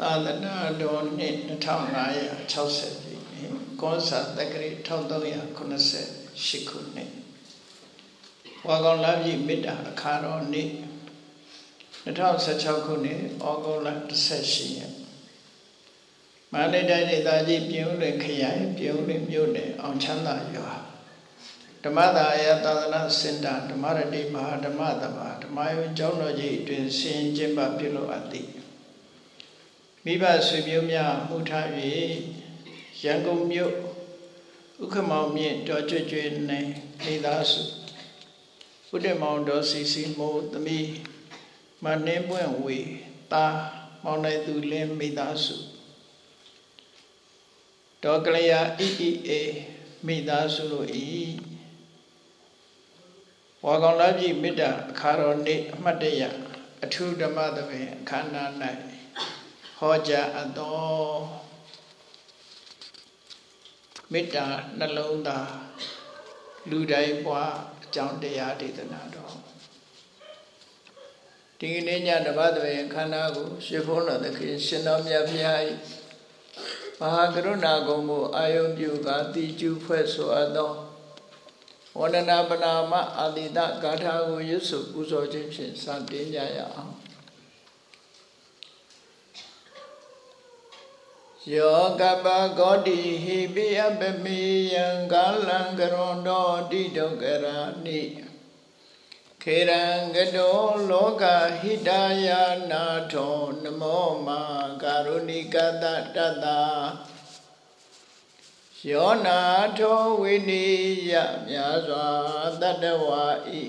သာသနာတော်နှစ်2560ပြည့်နှစ်ကောဇာတက္ကရီ1388ခုနှစ်ဝါကောင်လပြည့်မေတ္တာအခါတော်နေ့2016ခုနှစ်ဩဂုတ်လ18ရက်မန္တလေးတိုင်းဒေသကြီးပြည်ဦးလွင်ခရိုင်ပြည်ဦးလွင်မြို့နယ်အောင်ချမ်းသာရွာဓမ္မသာယသာသနာစင်တာဓမ္မရတိမဟာဓမ္မတဘာဓမ္မယုံကျောင်းတော်ကြီးအတွင်ဆင်ကျင်းပပြုလုပ်အပ်သည် မိဘဆွေမျိုးများမှုထား၍ရန်ကုန်မြို့ဥက္ကမောင်မြင့်တော်ကျွကျွနိုင်နေသားစုဥဒ္ဓမောင်တော်စီစီမိုးသမီးမနှင်းပွင့်ဝေတာမောင်နိုင်သူလင်းမိသားစုဒေါကလျာ EEA မိသားစုတို့ဤဝါကောင်လာပြည်မေတ္တာအခါတော်နေ့အမှတ်တရအထူးဓမ္မသဘင်အခမ်းအနား၌ ဟောကြားအပ်သောမေတ္တာနှလုံးသားလူတိုင်းပွားအကြောင်းတရားဒေသနာတော်ဒီကနေ့ညတပတ်တွင်ခန္ဓာကိုရှင်ဘုန်းတော်သခင်ရှင်တော်မြတ်ဖျား၏မဟာကရုဏာကုံကိုအာယုံပြုကာတိကျူဖွဲ့ဆိုအပ်သောဝန္ဒနာပနာမအာတိတဂါထာကိုရွတ်ဆိုပူဇော်ခြင်းဖြင့်စတင်ကြရအောင် ယောကပဂောတိဟိပိယပမေယံကာလံကရွန်တောတိဒုက္ခရာနိခေရံကတောလောကဟိတယာနာထောနမောမာကာရုဏိကတတတ္တာယောနာထောဝိနိယမြာစွာတတ္တဝါဤ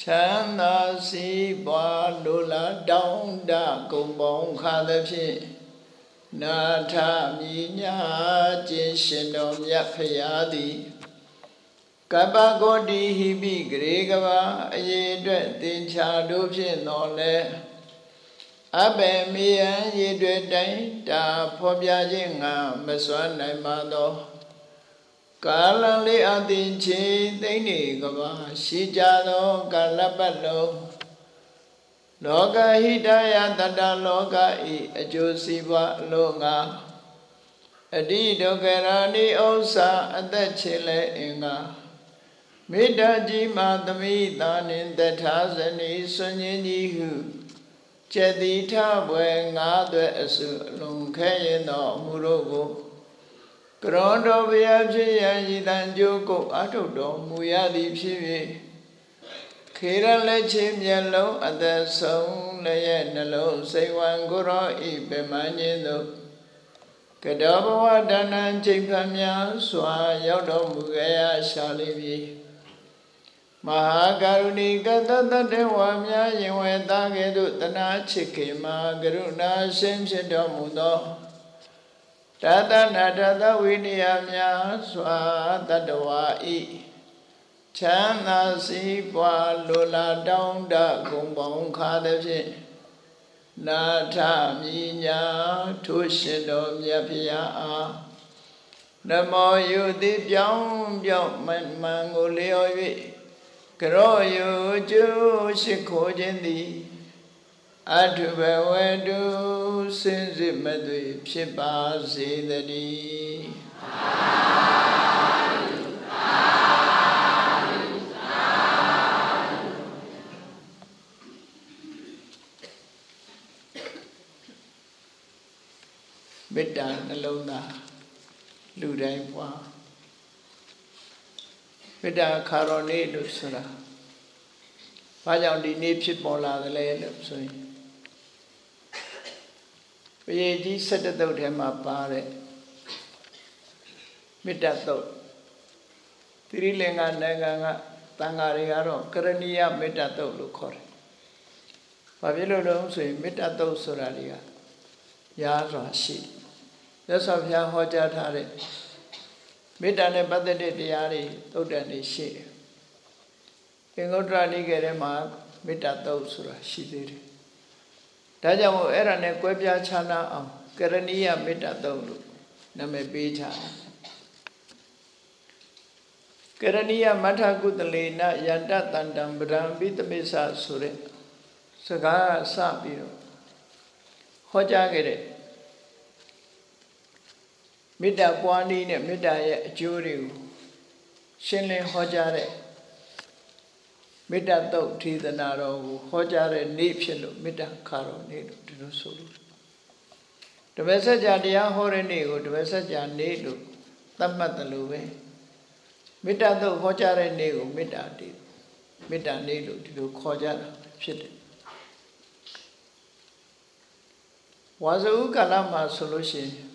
ချမ်းသာစီးပွားလိုလားတောင်းတကုံပေါင်းခါသဖြင့် နာထမြညာခြင်းရှင်တော်မြတ်ဖရာသည်ကပ္ပဂောတိဟိပိဂရေကဘာအရေအတွက်သင်္ချာတို့ဖြင့်တော်လဲအဘယ်မေယံရေတွေတိုင်းတာဖော်ပြခြင်းငါမစွမ်းနိုင်ပါသောကာလလေးအသင်ချေသိမ့်နေကဘာရှိကြသောကာလပတ်လုံး လောကဟိတယတတလောကဤအကျိုးစီးပွားအလို့ငါအတိဒုက္ခရာနိဥ္စာအသက်ချေလဲအင်္ဂါမေတ္တာကြီးမှသမိသာနှင့်တထာဇနီဆွန်ញင်းကြီးဟုကျက်တိထဘွယ်ငါးသွဲအစုအလုံးခဲရင်သောအမှုတို့ကိုကရောတော်ဘုရားဖြစ်ရန်ဤတန်ကြိုးကိုအထုတော်မူရသည်ဖြစ်၍ ခေရလက်ချေမျက်လုံးအသက်ဆုံးလည်းရဲ့နှလုံးစိတ်ဝံကိုရောဤပင်မခြင်းသို့ကတောဘဝဒါနံချိန်ဖန်များစွာရောက်တော်မူခဲ့ရရှာလိမ့်မည်မဟာကရုဏီကတတတဝါများယင်ဝေသားကဲ့သို့တနာချစ်ခင်မှာကရုဏာရှင်ဖြစ်တော်မူသောတတနာတတဝိနည်းများစွာတတဝါဤ ချမ်းသာစီးပွားလိုလားတောင်းတဂုံပေါင်းခါသည်ဖြင့်နာထမြညာထိုးရှင်တော်မြတ်ဖရာအားနမောယုတိပြောင်းပြောင်းမှန်မှန်ကိုလျော်၍ကရောယုကျိုးရှိခိုးခြင်းသည်အထုဘဝတုစင်စစ်မသွေဖြစ်ပါစေတည်း မေတ္တာနှလုံးသားလူတိုင်းပွားမေတ္တာခါတော်နေ့လို့ဆိုတာဘာကြောင့်ဒီနေ့ဖြစ်ပေါ်လာသလဲလို့ဆိုရင်ပရိကြီး၁၇သုတ်ထဲမှာပါတဲ့မေတ္တာသုတ်သီရိလင်္ကာနိုင်ငံကတန်ဃာတွေကတော့ကရဏီယမေတ္တာသုတ်လို့ခေါ်တယ်။ဘာဖြစ်လို့လဲဆိုရင်မေတ္တာသုတ်ဆိုတာတွေကရာစွာရှိတယ် မြတ်စွာဘုရားဟောကြားထားတဲ့မေတ္တာနဲ့ပတ်သက်တဲ့တရားတွေသုတ်တန်တွေရှိတယ်။အင်္ဂုတ္တရနိကေထဲမှာမေတ္တာသုတ်ဆိုတာရှိသေးတယ်။ဒါကြောင့်မို့အဲ့ဒါနဲ့ကွဲပြားခြားနာအောင်ကရဏီယမေတ္တာသုတ်လို့နာမည်ပေးထားတယ်။ကရဏီယမထကုတလေနယန္တတန္တံဗရံပိတမိစ္ဆဆိုတဲ့စကားစပြီးတော့ဟဟောကြားခဲ့တဲ့ မေတ္တာပွားနည်းနဲ့မေတ္တာရဲ့အကျိုးတွေကိုရှင်းလင်းဟောကြားတဲ့မေတ္တာတုတ်ထေသနာတော်ကိုဟောကြားတဲ့နေ့ဖြစ်လို့မေတ္တာခါတော်နေ့လို့ဒီလိုဆိုလို့တပည့်ဆက်ကြတရားဟောတဲ့နေ့ကိုတပည့်ဆက်ကြနေ့လို့သတ်မှတ်တယ်လို့ပဲမေတ္တာတုတ်ဟောကြားတဲ့နေ့ကိုမေတ္တာတည်မေတ္တာနေ့လို့ဒီလိုခေါ်ကြတာဖြစ်တယ်ဝါဇဥကာလမှာဆိုလို့ရှိရင်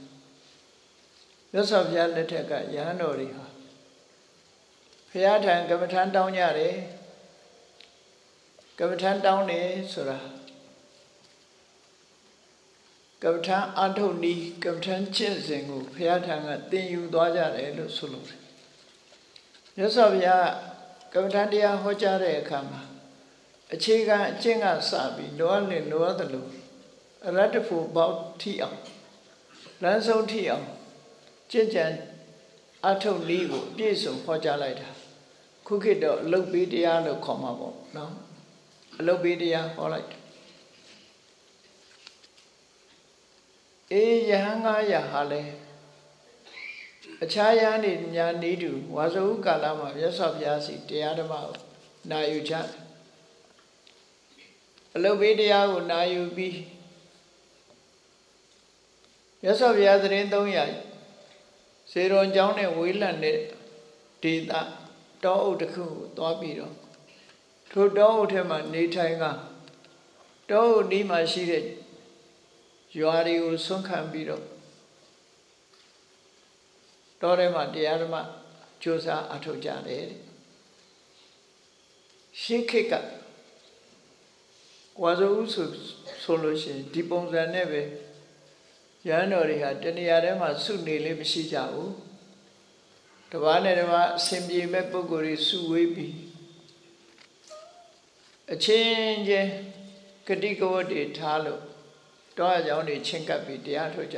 မြတ်စွာဘုရားလက်ထက်ကယဟန်တော်တွေဟာဘုရားထံကမ္မထမ်းတောင်းကြတယ်ကမ္မထမ်းတောင်းတယ်ဆိုတာကမ္မထမ်းအထုတ်နီးကမ္မထမ်းကျင့်စဉ်ကိုဘုရားထံကသင်ယူသွားကြတယ်လို့ဆိုလို့မြတ်စွာဘုရားကမ္မထမ်းတရားဟောကြားတဲ့အခါမှာအခြေခံအကျင့်ကစပြီးလောလင်လောသလိုအရတ္တဖို့ပေါထိအောင်လမ်းဆုံးထိအောင် ကျင့်ကြံအထုတ်နည်းကိုအပြည့်စုံဟောကြားလိုက်တာခုခေတ်တော့အလုတ်ပေးတရားလို့ခေါ်မှာပေါ့နော်အလုတ်ပေးတရားဟောလိုက်အေးယဟန်900ဟာလဲအခြားယဟန်တွေညာနေတူဝါဇုကာလမှာမြတ်စွာဘုရားစီတရားဓမ္မကိုနာယူချအလုတ်ပေးတရားကိုနာယူပြီးမြတ်စွာဘုရားသတင်း300 ဇေရွန်ကျောင်းနဲ့ဝေးလံတဲ့ဒေသတောအုပ်တစ်ခုကိုသွားပြီးတော့ထိုတောအုပ်ထဲမှာနေထိုင်ကတောအုပ်နီးမှာရှိတဲ့ရွာတွေကိုဆွန့်ခံပြီးတော့တောထဲမှာတရားဓမ္မကြိုးစားအထောက်ကြတယ်တဲ့ရှေးခေတ်ကဝါဇုဆိုဆိုလို့ရှိရင်ဒီပုံစံနဲ့ပဲ ရဟန်းတော်တွေဟာတဏှာထဲမှာစုနေလေးမရှိကြဘူးတပားနဲ့တပားအစဉ်ပြေမဲ့ပုဂ္ဂိုလ်တွေစုဝေးပြီးအချင်းချင်းဂတိကဝတ်တွေထားလို့တောအကြောင်းတွေချင်းကပ်ပြီးတရားထုတ်ကြ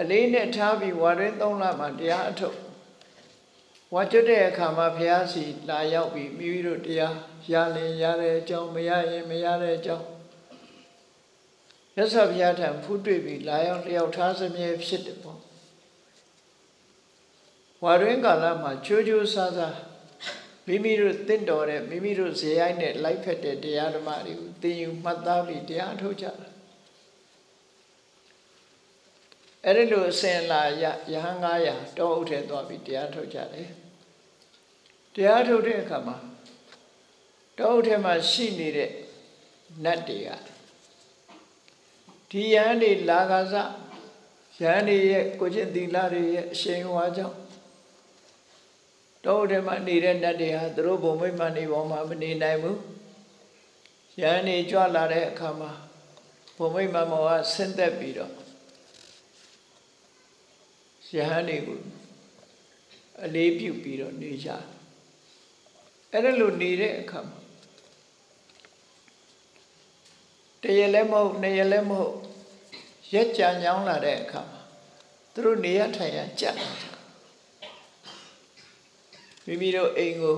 အလေးနဲ့ထားပြီးဝါရင်း၃လမှတရားအထုတ်ဝါကျွတ်တဲ့အခါမှာဘုရားစီလာရောက်ပြီးမိမိတို့တရားရလင်ရတဲ့အကြောင်းမရရင်မရတဲ့အကြောင်း မြတ်စွာဘုရားထံဖူးတွေ့ပြီးလာရောက်လျှောက်ထားစမြဲဖြစ်တယ်ပေါ့ဝါရင်းကာလမှာချိုးချိုးဆားဆားမိမိတို့တင့်တော်တဲ့မိမိတို့ဇေယိုင်းနဲ့လိုက်ဖက်တဲ့တရားဓမ္မတွေကိုသင်ယူမှတ်သားပြီးတရားထုတ်ကြတာအဲ့ဒီလိုအစဉ်လာရယဟန်900တောအုပ်ထဲသွားပြီးတရားထုတ်ကြတယ်တရားထုတ်တဲ့အခါမှာတောအုပ်ထဲမှာရှိနေတဲ့နတ်တွေက ဒီယဟန်တွေလာကစားယဟန်တွေရဲ့ကိုချင်းသီလတွေရဲ့အရှိန်ဝါကြောင့်တောထဲမှာနေတဲ့နတ်တွေဟာသူတို့ဘုံမိမ့်မနေပေါ်မှာမနေနိုင်ဘူးယဟန်တွေကြွလာတဲ့အခါမှာဘုံမိမ့်မမောကဆင်းသက်ပြီးတော့ယဟန်တွေကိုအလေးပြုပြီးတော့နေကြအဲ့ဒါလိုနေတဲ့အခါမှာတရလည်းမဟုတ်နှစ်ရလည်းမဟုတ် ရက်ကြညောင်းလာတဲ့အခါမှာသူတို့နေရထိုင်ရကြက်လာကြမိမိတို့အိမ်ကို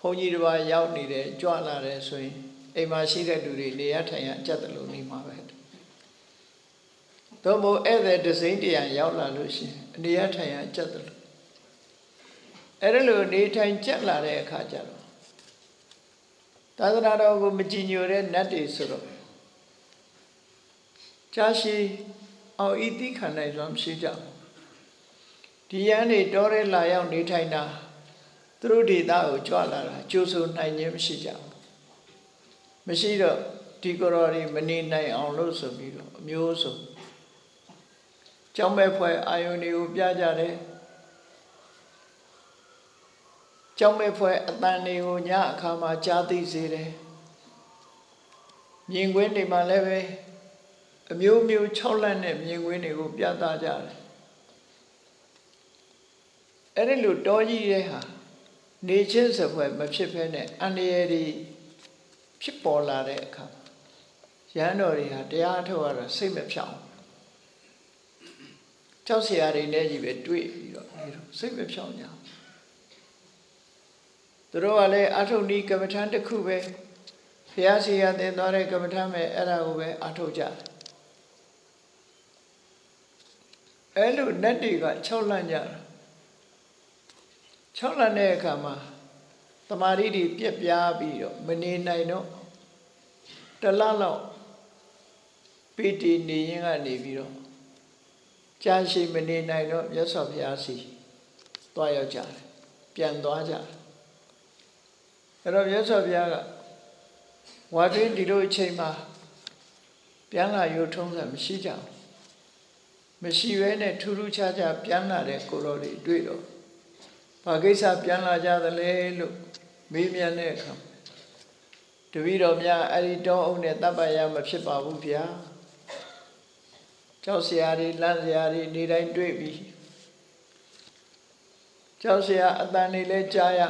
ဘုန်းကြီးတစ်ပါးရောက်နေတယ်ကြွလာတယ်ဆိုရင်အိမ်မှာရှိတဲ့လူတွေနေရထိုင်ရကြက်တယ်လို့နေမှာပဲသို့မဟုတ်ဧည့်သည်ဒစိမ့်တရားရောက်လာလို့ရှိရင်အနေရထိုင်ရကြက်တယ်လို့အဲ့ဒါလိုနေထိုင်ကြက်လာတဲ့အခါကျတော့သာသနာတော်ကိုမကြည်ညိုတဲ့နတ်တွေဆိုတော့ ကြာရှည်အောင်ဤတိခံနိုင်စွာမရှိကြဘူးဒီရန်နေတောရဲလာရောက်နေထိုင်တာသူတို့ဒေသကိုကြွလာတာကြိုးဆိုနိုင်ခြင်းမရှိကြဘူးမရှိတော့ဒီကရော်တွေမနေနိုင်အောင်လို့ဆိုပြီးတော့အမျိုးစုံကြောင်းမဲ့ဖွဲ့အာယုန်တွေကိုပြကြတယ်ကြောင်းမဲ့ဖွဲ့အတန်တွေကိုညအခါမှာကြားသိစေတယ်မြင်ကွင်းတွေမှာလည်းပဲ အမျိုးမျိုး6လက်နဲ့မြင်ကွင်းတွေကိုပြသကြတယ်အဲ့ဒီလိုတောကြီးရဲ့ဟာနေချင်းစပွဲမဖြစ်ဘဲနဲ့အန္တရာယ်တွေဖြစ်ပေါ်လာတဲ့အခါရဟန်းတော်တွေဟာတရားထုတ်ရတာစိတ်မဖြောင်းကြောက်စရာတွေနဲ့ကြီးပဲတွေ့ပြီးတော့စိတ်မဖြောင်းကြသူတို့ကလည်းအထုတ်နီးကမ္မထံတစ်ခုပဲဖះစီရသင်သွားတဲ့ကမ္မထံပဲအဲ့ဒါကိုပဲအထုတ်ကြတယ် အဲ့လိုနတ်တွေက6လန့်ကြတာ6လန့်တဲ့အခါမှာတမာရီတွေပြက်ပြားပြီးတော့မနေနိုင်တော့တလလောက်ပိတိနေရင်ကနေပြီးတော့ကြာရှိမနေနိုင်တော့မြတ်စွာဘုရားစီသွားရောက်ကြတယ်ပြန်သွားကြတယ်အဲ့တော့မြတ်စွာဘုရားကဝါတွင်းဒီလိုအချိန်မှာပြန်လာရုံထုံးစံမရှိကြဘူး မရှိဘဲနဲ့ထူးထူးခြားခြားပြန်လာတဲ့ကိုတော်တွေတွေ့တော့ဘာကိစ္စပြန်လာကြသလဲလို့မေးမြန်းတဲ့အခါတပည့်တော်များအဲ့ဒီတောအုပ်နဲ့တပ်ပရမဖြစ်ပါဘူးဗျာကြောက်စရာတွေလန့်စရာတွေနေတိုင်းတွေ့ပြီးကြောက်စရာအတန်တွေလည်းကြားရ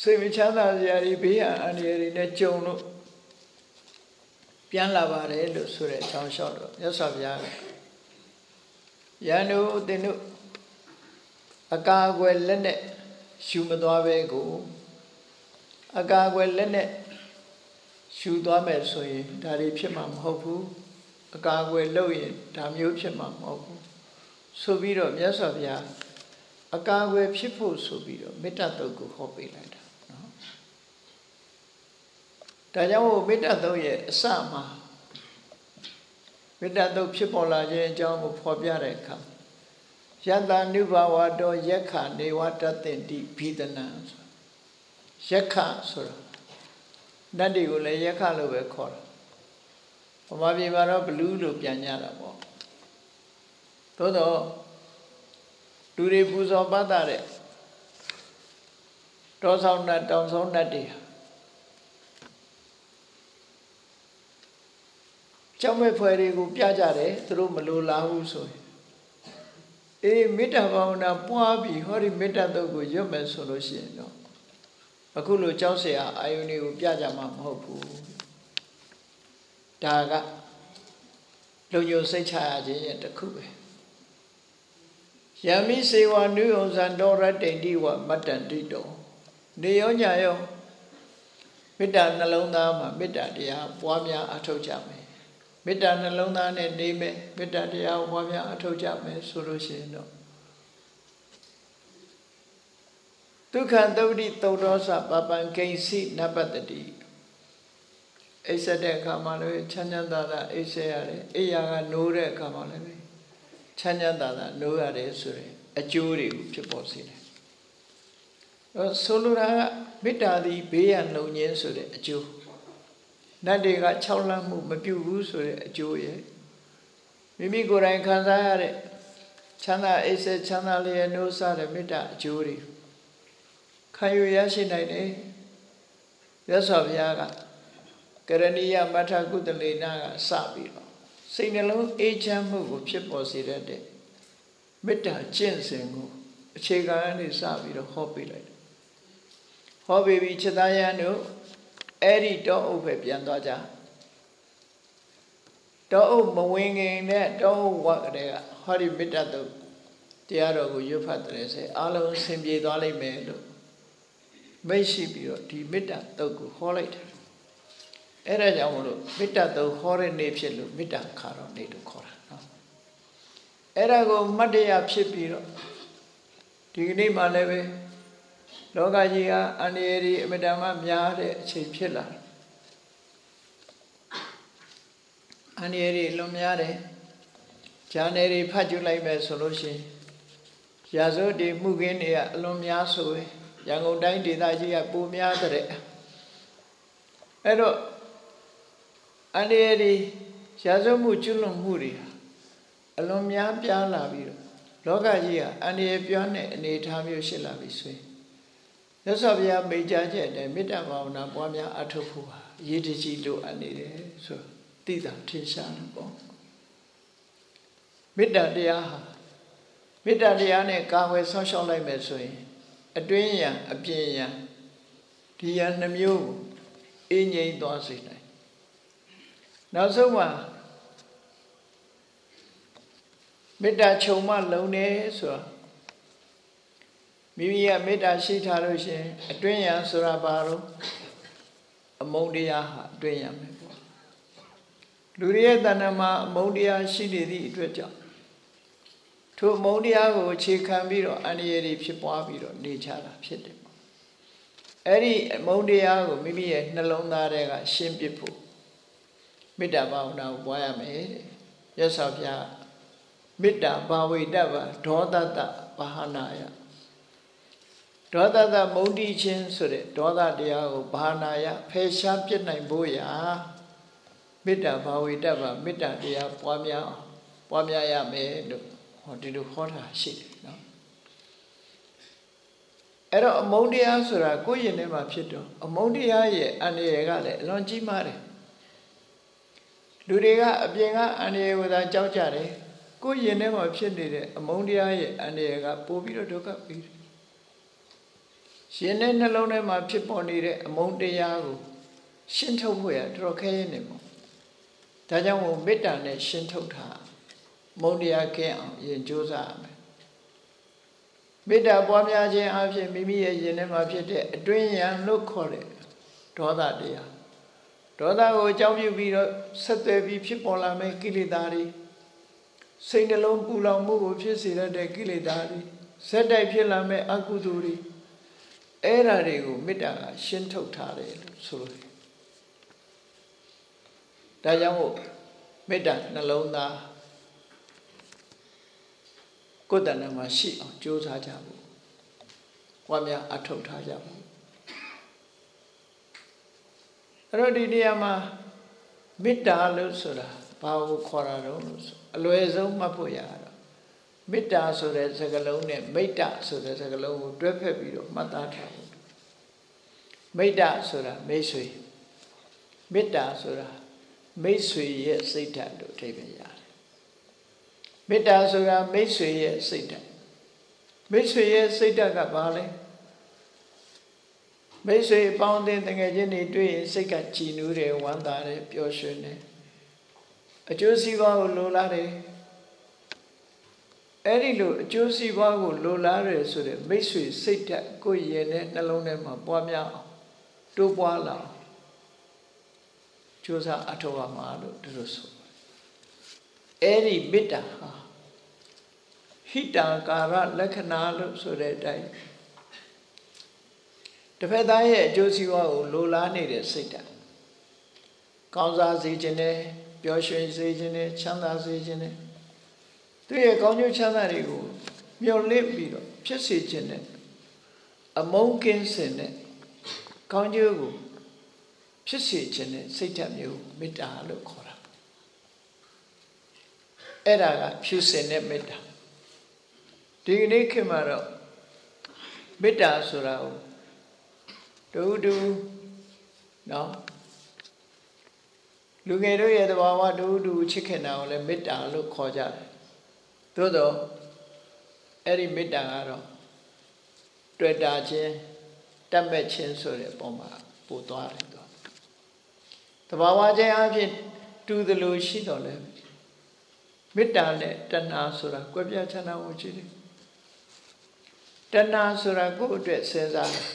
စိတ်မချမ်းသာစရာတွေဘေးအန္တရာယ်တွေနဲ့ကြုံလို့ ပြန်လာပါတယ်လို့ဆိုတဲ့အကြောင်းလျှောက်တော့မြတ်စွာဘုရားကယန္တုတင်တို့အကာအကွယ်လက်နဲ့ရှူမသွားပဲကိုအကာအကွယ်လက်နဲ့ရှူသွားမယ်ဆိုရင်ဒါတွေဖြစ်မှာမဟုတ်ဘူးအကာအကွယ်လုပ်ရင်ဒါမျိုးဖြစ်မှာမဟုတ်ဘူးဆိုပြီးတော့မြတ်စွာဘုရားအကာအကွယ်ဖြစ်ဖို့ဆိုပြီးတော့မေတ္တာတုတ်ကိုဟောပေးလိုက်တာနော် ဒါကြောင့်မို့မေတ္တာတုတ်ရဲ့အစမှာမေတ္တာတုတ်ဖြစ်ပေါ်လာခြင်းအကြောင်းကိုဖော်ပြတဲ့အခါယတနုဘာဝတောယက္ခနေဝတတ္တင်တိဘိဒနံယက္ခဆိုတာနတ်တွေကိုလည်းယက္ခလို့ပဲခေါ်တာဗမာပြည်မှာတော့ဘလူးလို့ပြန်ကြတာပေါ့သို့တော့လူတွေပူဇော်ပတ်တဲ့တောဆောင်နတ်တောင်ဆောင်နတ်တွေ ကျောင်းမဲ့ဖွယ်တွေကို ပြကြတယ်သူတို့မလိုလားဘူးဆိုရင်အေးမေတ္တာဘာဝနာပွားပြီးဟောဒီမေတ္တာတုတ်ကိုရွတ်မယ်ဆိုလို့ရှိရင်တော့အခုလိုကြောက်เสียအာယုန်တွေကိုပြကြမှာမဟုတ်ဘူးဒါကလုံညိုစိတ်ချရခြင်းရဲ့တစ်ခုပဲယမိစေဝနုယုံဇံတော်ရတိန်တိဝမတ္တန်တိတောနေရောညာရောမေတ္တာနှလုံးသားမှာမေတ္တာတရားပွားများအထောက်ကြမယ် မေတ္တာနှလုံးသားနဲ့နေမယ်မေတ္တာတရားပွားများအထောက်ကြမယ်ဆိုလို့ရှိရင်တော့ဒုက္ခသုဒ္ဓိသုဒ္ဓောသပပံဂိဉ္စီနပတ္တိအိပ်ဆက်တဲ့အခါမှာလည်းချမ်းချမ်းသာသာအိပ်ဆက်ရတယ်အိယာကနိုးတဲ့အခါမှာလည်းချမ်းချမ်းသာသာနိုးရတယ်ဆိုရင်အကျိုးတွေကိုဖြစ်ပေါ်စေတယ်အဲဆိုလိုတာကမေတ္တာသည်ဘေးရန်လုံငင်းဆိုတဲ့အကျိုး နတ်တွေက6လမ်းမှုမပြုဘူးဆိုတဲ့အကျိုးရဲ့မိမိကိုယ်တိုင်ခံစားရတဲ့ချမ်းသာအိပ်ဆက်ချမ်းသာလျက်နိုးစားတဲ့မေတ္တာအကျိုးတွေခံယူရရှိနိုင်တယ်ရသော်ဘုရားကကရဏီယမထကုတလေနာကစပြီးတော့စိတ်နှလုံးအေးချမ်းမှုကိုဖြစ်ပေါ်စေတတ်တဲ့မေတ္တာကျင့်စဉ်ကိုအခြေခံအနေစပြီးတော့ဟောပေးလိုက်တယ်ဟောပေးပြီးချက်သားရန်တို့ အဲ့ဒီတောအုပ်ပဲပြန်သွားကြတောအုပ်မဝင်ခင်နဲ့တောအုပ်ဝတ်ကလေးကဟောဒီမေတ္တာတုတ်တရားတော်ကိုရွတ်ဖတ်တယ်ဆိုအားလုံးအဆင်ပြေသွားလိမ့်မယ်လို့မိတ်ရှိပြီးတော့ဒီမေတ္တာတုတ်ကိုဟောလိုက်တယ်အဲ့ဒါကြောင့်မလို့မေတ္တာတုတ်ဟောတဲ့နေ့ဖြစ်လို့မေတ္တာခါတော်နေ့လို့ခေါ်တာနော်အဲ့ဒါကိုမတ်တရားဖြစ်ပြီးတော့ဒီကနေ့မှလည်းပဲ လောကကြီးဟာအန္တရာယ်ကြီးအမြဲတမ်းများတဲ့အချိန်ဖြစ်လာအန္တရာယ်ကြီးလွန်များတယ်ဂျာနယ်တွေဖတ်ကြည့်လိုက်မယ်ဆိုလို့ရှိရင်ရာဇဝတ်တွေမှုခင်းတွေကအလွန်များဆိုပဲရန်ကုန်တိုင်းဒေသကြီးကပိုများတဲ့အဲ့တော့အန္တရာယ်တွေရာဇဝတ်မှုကျွလွန်မှုတွေအလွန်များပြားလာပြီးတော့လောကကြီးကအန္တရာယ်ပြောင်းတဲ့အနေအထားမျိုးရှိလာပြီဆိုရင် ရသော်ဘုရားမိတ်ကြားချက်နဲ့မေတ္တာဘာဝနာပွားများအထောက်ဖို့ဟာရည်တကြီးလိုအပ်နေတယ်ဆိုသိတာထင်ရှားတယ်ပေါ့မေတ္တာတရားဟာမေတ္တာတရားနဲ့ကာဝယ်ဆောင်းရှောက်လိုက်မယ်ဆိုရင် အတွင်းရန်အပြင်ရန်ဒီရန်နှမျိုးအင်းငိမ့်သွားစေနိုင်နောက်ဆုံးမှာမေတ္တာခြုံမလုံးနေဆိုတာ မိမိရဲ့မေတ္တာရှိထားလို့ရှင်အတွင်းရန်ဆိုတာဘာလို့အမုန်းတရားဟာအတွင်းရန်ပဲပေါ့လူတွေရဲ့တဏ္ဍာမှာအမုန်းတရားရှိနေသည့်အတွက်ကြောင့်ထိုအမုန်းတရားကိုအခြေခံပြီးတော့အန္တရာယ်တွေဖြစ်ပွားပြီးတော့နေကြတာဖြစ်တယ်အဲ့ဒီအမုန်းတရားကိုမိမိရဲ့နှလုံးသားထဲကရှင်းပစ်ဖို့မေတ္တာဘာဝနာကိုပွားရမယ်တဲ့ရသော်ပြမေတ္တာဘာဝိတ္တဗဒေါသတဘာဟနာယ ဒေါသတမုန်တိချင်းဆိုတဲ့ဒေါသတရားကိုဘာနာယဖယ်ရှားပြစ်နိုင်ဖို့ရာမေတ္တာဘာဝိတ္တဗမေတ္တာတရားပွားများပွားများရမယ်လို့ဟောဒီလိုခေါ်တာရှိတယ်နော်အဲ့တော့အမုန်းတရားဆိုတာကိုယ့်ရင်ထဲမှာဖြစ်တော့အမုန်းတရားရဲ့အန္တရာယ်ကလည်းအလွန်ကြီးမားတယ်လူတွေကအပြင်ကအန္တရာယ်ကိုသာကြောက်ကြတယ်ကိုယ်ရင်ထဲမှာဖြစ်နေတဲ့အမုန်းတရားရဲ့အန္တရာယ်ကပိုပြီးတော့ဒုက္ခပေးတယ် ရှင်တဲ့နှလုံးထဲမှာဖြစ်ပေါ်နေတဲ့အမုန်းတရားကိုရှင်းထုတ်ဖို့ရတော်တော်ခဲရနေမှာဒါကြောင့်မို့မေတ္တာနဲ့ရှင်းထုတ်တာမုန်းတရားကင်းအောင်ရင်ကြိုးစားရမယ်မေတ္တာပွားများခြင်းအပြင်မိမိရဲ့ရင်ထဲမှာဖြစ်တဲ့အတွင်းယံလို့ခေါ်တဲ့ဒေါသတရားဒေါသကိုအကြောင်းပြုပြီးတော့ဆက်သွယ်ပြီးဖြစ်ပေါ်လာမယ့်ကိလေသာတွေစိတ်နှလုံးပူလောင်မှုကိုဖြစ်စေတဲ့ကိလေသာတွေဇက်တိုက်ဖြစ်လာမဲ့အကုသိုလ်တွေ အဲ့ဓာတွေကိုမေတ္တာကရှင်းထုတ်ထားတယ်လို့ဆိုလို့ဒါကြောင့်မို့မေတ္တာနှလုံးသားကိုယ်တဏ္ဍမှာရှိအောင်ကြိုးစားကြဖို့ဝါများအထုတ်ထားကြဖို့အဲ့တော့ဒီနေရာမှာမေတ္တာလို့ဆိုတာဘာကိုခေါ်တာတော့လို့ဆိုအလွယ်ဆုံးမှတ်ဖို့ရတာ မေတ္တာဆိုတဲ့စကားလုံးနဲ့မိတ္တဆိုတဲ့စကားလုံးကိုတွဲဖက်ပြီးတော့မှတ်သားထားဖို့မိတ္တဆိုတာမိတ်ဆွေမေတ္တာဆိုတာမိတ်ဆွေရဲ့စိတ်ဓာတ်လို့အဓိပ္ပာယ်ရတယ်မေတ္တာဆိုတာမိတ်ဆွေရဲ့စိတ်ဓာတ်မိတ်ဆွေရဲ့စိတ်ဓာတ်ကဘာလဲမိတ်ဆွေပေါင်းတဲ့တငယ်ချင်းတွေတွေ့ရင်စိတ်ကကြည်နူးတယ်ဝမ်းသာတယ်ပျော်ရွှင်တယ်အကျိုးစီးပွားကိုလိုလားတယ် အဲ့ဒီလိုအကျိုးစီးပွားကိုလိုလားတယ်ဆိုတဲ့မိတ်ဆွေစိတ်ဓာတ်ကိုယ်ရင်နဲ့နှလုံးထဲမှာပွားများအောင်တိုးပွားလာကြိုးစားအထောက်အမှာလို့သူတို့ဆိုအဲ့ဒီမေတ္တာဟာဟိတံကာရလက္ခဏာလို့ဆိုတဲ့အတိုင်းတစ်ဖက်သားရဲ့အကျိုးစီးပွားကိုလိုလားနေတဲ့စိတ်ဓာတ်ကောင်းစားစေခြင်းနဲ့ပျော်ရွှင်စေခြင်းနဲ့ချမ်းသာစေခြင်းနဲ့ သူရဲ့ကောင်းကျိုးချမ်းသာတွေကိုမျှော်လင့်ပြီးတော့ဖြစ်စေခြင်းနဲ့အမုန်းကင်းစင်တဲ့ကောင်းကျိုးကိုဖြစ်စေခြင်းနဲ့စိတ်ဓာတ်မျိုးမေတ္တာလို့ခေါ်တာအဲ့ဒါကဖြူစင်တဲ့မေတ္တာဒီကနေ့ခေတ်မှာတော့မေတ္တာဆိုတာကိုတူတူနော်လူငယ်တို့ရဲ့သဘာဝတူတူချစ်ခင်တာကိုလည်းမေတ္တာလို့ခေါ်ကြတယ် သို့တော့အဲ့ဒီမေတ္တာကတော့တွေ့တာချင်းတတ်မဲ့ချင်းဆိုတဲ့ပုံမှာပို့သွားတယ်တော့သဘာဝချင်းအဖြစ်တူသလိုရှိတော့လဲမေတ္တာနဲ့တဏှာဆိုတာကွဲပြားခြားနားမှုရှိတယ်တဏှာဆိုတာကိုယ့်အတွက်စဉ်းစားတယ်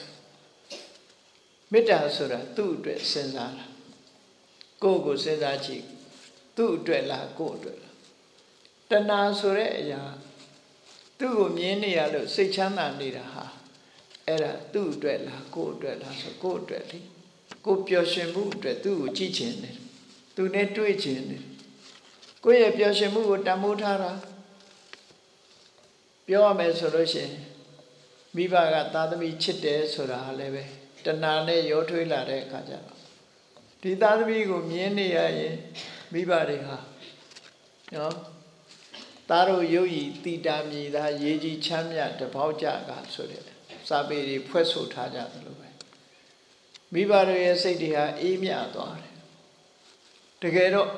မေတ္တာဆိုတာသူ့အတွက်စဉ်းစားတာကိုယ့်ကိုစဉ်းစားကြည့်သူ့အတွက်လားကိုယ့်အတွက်လား တဏှာဆိုတဲ့အရာသူ့ကိုမြင်နေရလို့စိတ်ချမ်းသာနေတာဟာအဲ့ဒါသူ့အတွက်လားကိုယ့်အတွက်လားဆိုကိုယ့်အတွက်လေကိုပျော်ရွှင်မှုအတွက်သူ့ကိုကြည့်ချင်တယ်သူနဲ့တွေ့ချင်တယ်ကိုယ့်ရဲ့ပျော်ရွှင်မှုကိုတန်ဖိုးထားတာပြောရမယ်ဆိုလို့ရှိရင်မိဘကသာသမီချစ်တယ်ဆိုတာလည်းပဲတဏှာနဲ့ရောထွေးလာတဲ့အခါကျတော့ဒီသားသမီးကိုမြင်နေရရင်မိဘတွေဟာနော် သားတို့ရုပ်ရည်တိတာမြည်သားရေးကြီးချမ်းမြတပေါက်ကြကဆိုတဲ့စာပေတွေဖွဲ့ဆိုထားကြတယ်လို့ပဲမိဘတို့ရဲ့စိတ်တွေဟာအေးမြသွားတယ်တကယ်တော့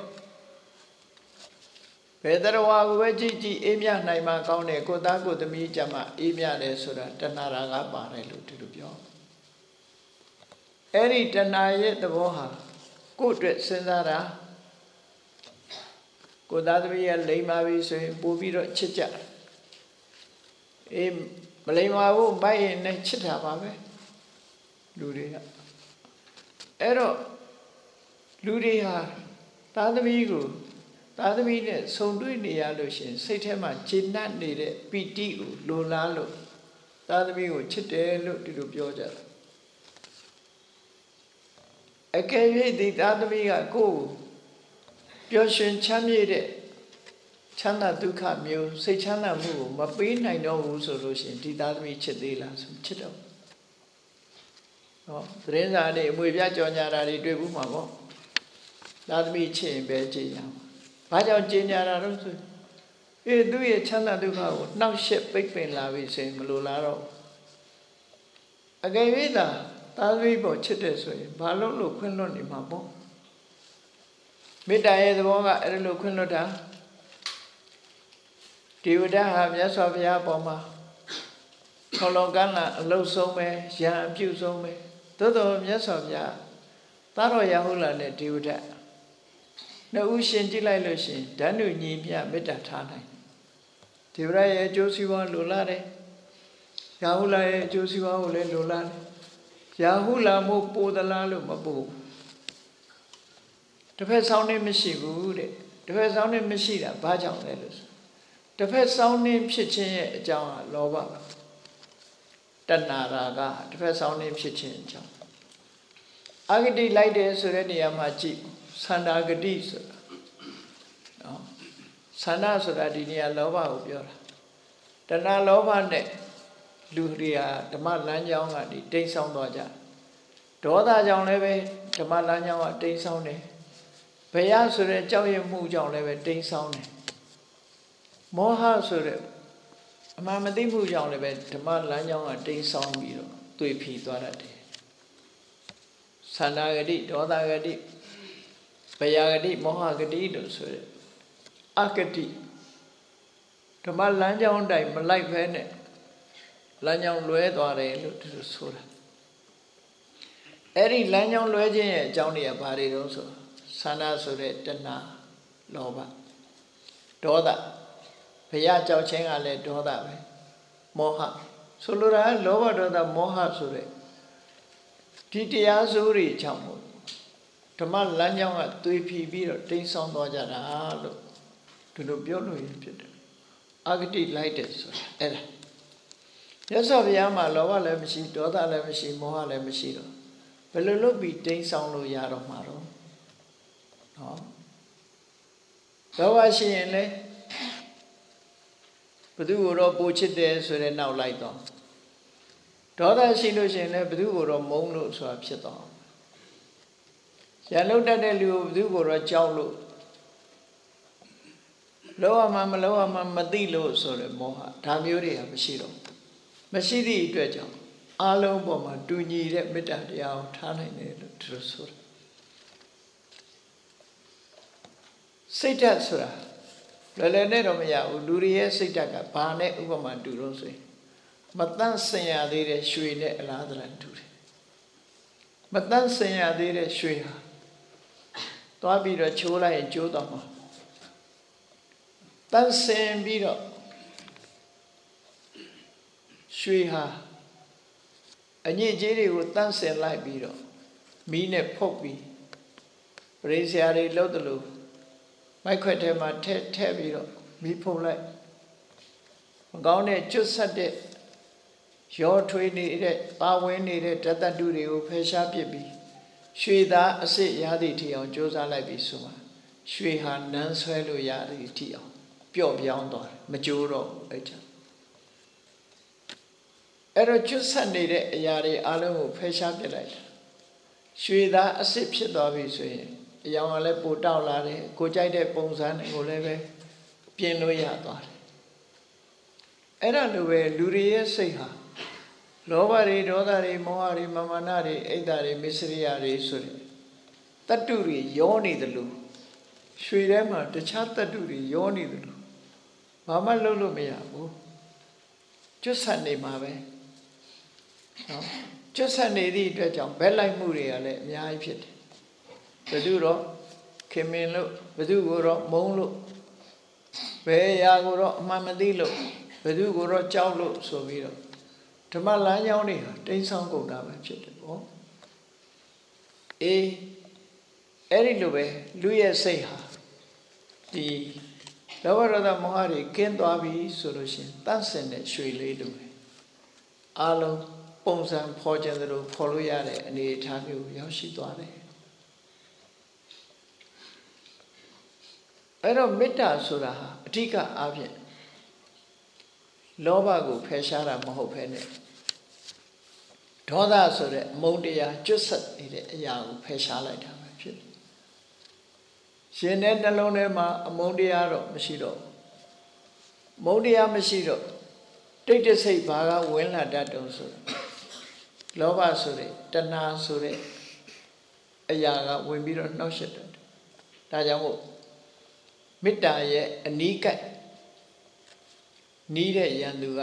ဘယ်တော်ဝါကိုပဲကြည့်ကြည့်အေးမြနိုင်မှကောင်းတယ်ကိုသားကိုသမီးကြမှာအေးမြတယ်ဆိုတာတဏှာရာကပါတယ်လို့ဒီလိုပြောအဲ့ဒီတဏှာရဲ့သဘောဟာကိုယ့်အတွက်စဉ်းစားတာ ကိုသားသမီးကလိမ်ပါပြီဆိုရင်ပို့ပြီးတော့ချစ်ကြအေးမလိမ်ပါဘူးမိုက်ရင်လည်းချစ်တာပါပဲလူတွေကအဲ့တော့လူတွေဟာသားသမီးကိုသားသမီးနဲ့ဆုံတွေ့နေရလို့ရှင်စိတ်ထဲမှာခြေနှက်နေတဲ့ပီတိကိုလိုလားလို့သားသမီးကိုချစ်တယ်လို့ဒီလိုပြောကြတာအကယ်၍ဒီသားသမီးကကိုယ် ပျော်ရွှင်ချမ်းမြေ့တဲ့ချမ်းသာဒုက္ခမျိုးစိတ်ချမ်းသာမှုကိုမပေးနိုင်တော့ဘူးဆိုလို့ရှိရင်ဒီသားသမီးချစ်သေးလားဆိုချစ်တော့ဟောသတင်းစာနဲ့အမွေပြကြော်ညာတာတွေတွေ့ဘူးမှာပေါ့သားသမီးချစ်ရင်ပဲကြည်ရမှာဘာကြောင့်ကြည်ညာတာတော့ဆိုအေးသူ့ရဲ့ချမ်းသာဒုက္ခကိုနှောက်ယှက်ပိတ်ပင်လာပြီဆိုရင်မလိုလားတော့အကယ်၍သာသားသမီးပေါ်ချစ်တယ်ဆိုရင်ဘာလို့လို့ခွင့်လွတ်နေမှာပေါ့ မေတ္တာရဲ့သဘောကအဲ့လိုခွင့်လွတ်တာဒေဝဒဟာမြတ်စွာဘုရားပေါ်မှာခေါလောကန်းလာအလုဆုံးပဲရံအပြုဆုံးပဲသို့တော်မြတ်စွာဘုရားသာတော်ရဟုလာနဲ့ဒေဝဒနှစ်ဦးရှင်ကြည့်လိုက်လို့ရှင်ဓာတ်ညညီမြမေတ္တာထားနိုင်ဒေဝရရဲ့အကျိုးစီးပွားလိုလားတယ်ရာဟုလာရဲ့အကျိုးစီးပွားကိုလည်းလိုလားတယ်ရာဟုလာမို့ပိုသလားလို့မပို့ တစ်ဖက်ဆောင်းနေမရှိဘူးတဲ့တစ်ဖက်ဆောင်းနေမရှိတာဘာကြောင့်လဲလို့ဆိုတစ်ဖက်ဆောင်းနေဖြစ်ခြင်းရဲ့အကြောင်းကလောဘတဏှာရာကတစ်ဖက်ဆောင်းနေဖြစ်ခြင်းအကြောင်းအာဂတိလိုက်တယ်ဆိုတဲ့နေရာမှာကြည့်သန္တာဂတိဆိုတာနော်သန္တာဆိုတာဒီနေရာလောဘကိုပြောတာတဏှာလောဘနဲ့လူတွေဟာဓမ္မလမ်းကြောင်းကနေတိတ်ဆောင်းသွားကြဒေါသကြောင့်လည်းပဲဓမ္မလမ်းကြောင်းကတိတ်ဆောင်းတယ် ဘယဆိုတဲ့ကြောက်ရွံ့မှုကြောင့်လည်းပဲတိတ်ဆောင်းတယ်မောဟဆိုတဲ့အမှန်မသိမှုကြောင့်လည်းပဲဓမ္မလမ်းကြောင်းကတိတ်ဆောင်းပြီးတော့တွေ့ဖြီသွားတတ်တယ်သန္တာဂတိဒေါသဂတိဘယဂတိမောဟဂတိလို့ဆိုတဲ့အဂတိဓမ္မလမ်းကြောင်းတိုင်းမလိုက်ဘဲနဲ့လမ်းကြောင်းလွဲသွားတယ်လို့သူဆိုတာအဲ့ဒီလမ်းကြောင်းလွဲခြင်းရဲ့အကြောင်းတွေကဘာတွေတုံးဆို သန္တာဆိုတဲ့တဏှာလောဘဒေါသဘုရားကြောက်ခြင်းကလည်းဒေါသပဲမောဟဆိုလိုတာလောဘဒေါသမောဟဆိုတဲ့ဒီတရားစိုးတွေကြောင့်မို့ဓမ္မလမ်းကြောင်းကသွေးဖြီးပြီးတော့တိမ်ဆောင်းသွားကြတာလို့ဒီလိုပြောလို့ရဖြစ်တယ်အာဂတိလိုက်တယ်ဆိုတာအဲ့ဒါရသော်ဘုရားမှာလောဘလည်းမရှိဒေါသလည်းမရှိမောဟလည်းမရှိတော့ဘယ်လိုလုပ်ပြီးတိမ်ဆောင်းလို့ရတော့မှာတော့ နော်လောဘရှိရင်လည်းဘသူကိုတော့ပိုချစ်တယ်ဆိုတဲ့နောက်လိုက်တော့ဒေါသရှိလို့ရှိရင်လည်းဘသူကိုတော့မုန်းလို့ဆိုတာဖြစ်သွားရလုတ်တတ်တဲ့လူကိုဘသူကိုတော့ကြောက်လို့လောရမှာမလောရမှာမသိလို့ဆိုရယ်မောဟဒါမျိုးတွေကမရှိတော့မရှိသည့်အတွက်ကြောင့်အလုံးပေါ်မှာတူညီတဲ့မေတ္တာတရားကိုထားနိုင်တယ်လို့သူတို့ဆိုတာ စိတ်ဓာတ်ဆိုတာလွယ်လွယ်နဲ့တော့မရဘူးလူတွေရဲ့စိတ်ဓာတ်ကဘာနဲ့ဥပမာတူလို့ဆိုရင်မတန့်စင်ရသေးတဲ့ရွှေနဲ့အလားတလန်တူတယ်မတန့်စင်ရသေးတဲ့ရွှေဟာသွားပြီးတော့ချိုးလိုက်ရင်ကျိုးတော့မှာတန့်စင်ပြီးတော့ရွှေဟာအညစ်အကြေးတွေကိုတန့်စင်လိုက်ပြီးတော့မီးနဲ့ဖုတ်ပြီးပရိဆရာတွေလှုပ်တယ်လို့ မိုက်ခွက်ထဲမှာထည့်ထည့်ပြီးတော့မီးဖုတ်လိုက်မကောင်းတဲ့ကျွတ်ဆက်တဲ့ရောထွေးနေတဲ့ပါဝင်နေတဲ့တတတုတွေကိုဖယ်ရှားပစ်ပြီးရွှေသားအစ်စ်ရသည်ထီအောင်ကြိုးစားလိုက်ပြီးဆိုမှရွှေဟာနန်းဆွဲလို့ရသည်ထီအောင်ပျော့ပြောင်းသွားတယ်မကြိုးတော့အဲ့ကြောင့်အဲ့တော့ကျွတ်ဆက်နေတဲ့အရာတွေအလုံးကိုဖယ်ရှားပစ်လိုက်ရွှေသားအစ်စ်ဖြစ်သွားပြီဆိုရင် အယောင်ကလည်းပိုတောက်လာတယ်ကိုကြိုက်တဲ့ပုံစံတွေကိုလည်းပဲပြင်လို့ရသွားတယ်အဲ့ဒါလိုပဲလူတွေရဲ့စိတ်ဟာလောဘတွေဒေါသတွေမောဟတွေမာမနာတွေအိတ်တာတွေမစ္စရိယတွေဆိုတဲ့တတ္တုတွေရောနေတယ်လို့ရွှေထဲမှာတခြားတတ္တုတွေရောနေတယ်လို့ဘာမှလုပ်လို့မရဘူးကျွတ်ဆက်နေမှာပဲနော်ကျွတ်ဆက်နေသည့်အတွက်ကြောင့်ဘက်လိုက်မှုတွေကလည်းအများကြီးဖြစ်တယ် ဘယ်သူတော့ခင်မင်လို့ဘယ်သူကိုတော့မုန်းလို့ဘယ်ရာကိုတော့အမှန်မသိလို့ဘယ်သူကိုတော့ကြောက်လို့ဆိုပြီးတော့ဓမ္မလမ်းကြောင်းတွေဟာတိမ်ဆောင်ကုန်တာပဲဖြစ်တယ်ပေါ့အေးအဲ့ဒီလိုပဲလူရဲ့စိတ်ဟာဒီလောဘဒေါသမောဟတွေကင်းသွားပြီဆိုလို့ရှိရင်တန့်စင်တဲ့ရွှေလေးလိုပဲအလုံးပုံစံဖော်ကြသလိုဖော်လို့ရတဲ့အနေအထားမျိုးရောက်ရှိသွားတယ် အဲ့တော့မေတ္တာဆိုတာဟာအဓိကအားဖြင့်လောဘကိုဖယ်ရှားတာမဟုတ်ဘဲနဲ့ဒေါသဆိုတဲ့အမုန်းတရားကျွတ်ဆက်နေတဲ့အရာကိုဖယ်ရှားလိုက်တာပဲဖြစ်တယ်ရှင်တဲ့နှလုံးထဲမှာအမုန်းတရားတော့မရှိတော့မုန်းတရားမရှိတော့တိတ်တဆိတ်ဘာကဝင်လာတတ်တုံဆိုလောဘဆိုတဲ့တဏှာဆိုတဲ့အရာကဝင်ပြီးတော့နှောက်ယှက်တယ်ဒါကြောင့်မို့ မေတ္တာရဲ့အနီးကပ်နီးတဲ့ယန္တုက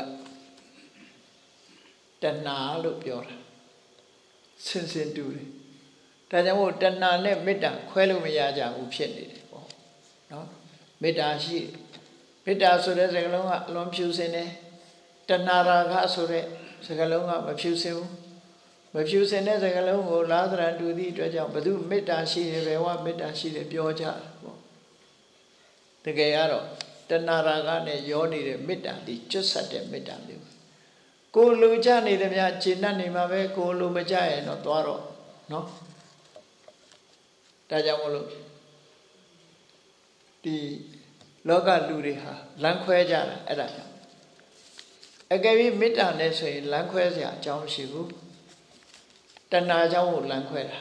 တဏှာလို့ပြောတာဆင်ဆင်တူတယ်ဒါကြောင့်မို့တဏှာနဲ့မေတ္တာခွဲလို့မရကြဘူးဖြစ်နေတယ်ပေါ့နော်မေတ္တာရှိမေတ္တာဆိုတဲ့စကားလုံးကအလွန်ဖြူစင်တယ်တဏှာရာဂဆိုတဲ့စကားလုံးကမဖြူစင်ဘူးမဖြူစင်တဲ့စကားလုံးကိုလာသရံတူသည့်အတွက်ကြောင့်ဘသူမေတ္တာရှိတယ်ဘယ်ဝမေတ္တာရှိတယ်ပြောကြတယ်ပေါ့ တကယ်ကတော့တဏှာရာဂနဲ့ရောနေတဲ့မေတ္တာဒီကျွတ်ဆက်တဲ့မေတ္တာမျိုးကိုလူကြနေတယ်များဂျေနတ်နေမှာပဲကိုလူမကြရင်တော့သွားတော့နော်ဒါကြောင့်မလို့ဒီလောကလူတွေဟာလမ်းခွဲကြတာအဲ့ဒါကြောင့်အကယ်၍မေတ္တာနဲ့ဆိုရင်လမ်းခွဲစရာအကြောင်းမရှိဘူးတဏှာကြောင့်ကိုလမ်းခွဲတာ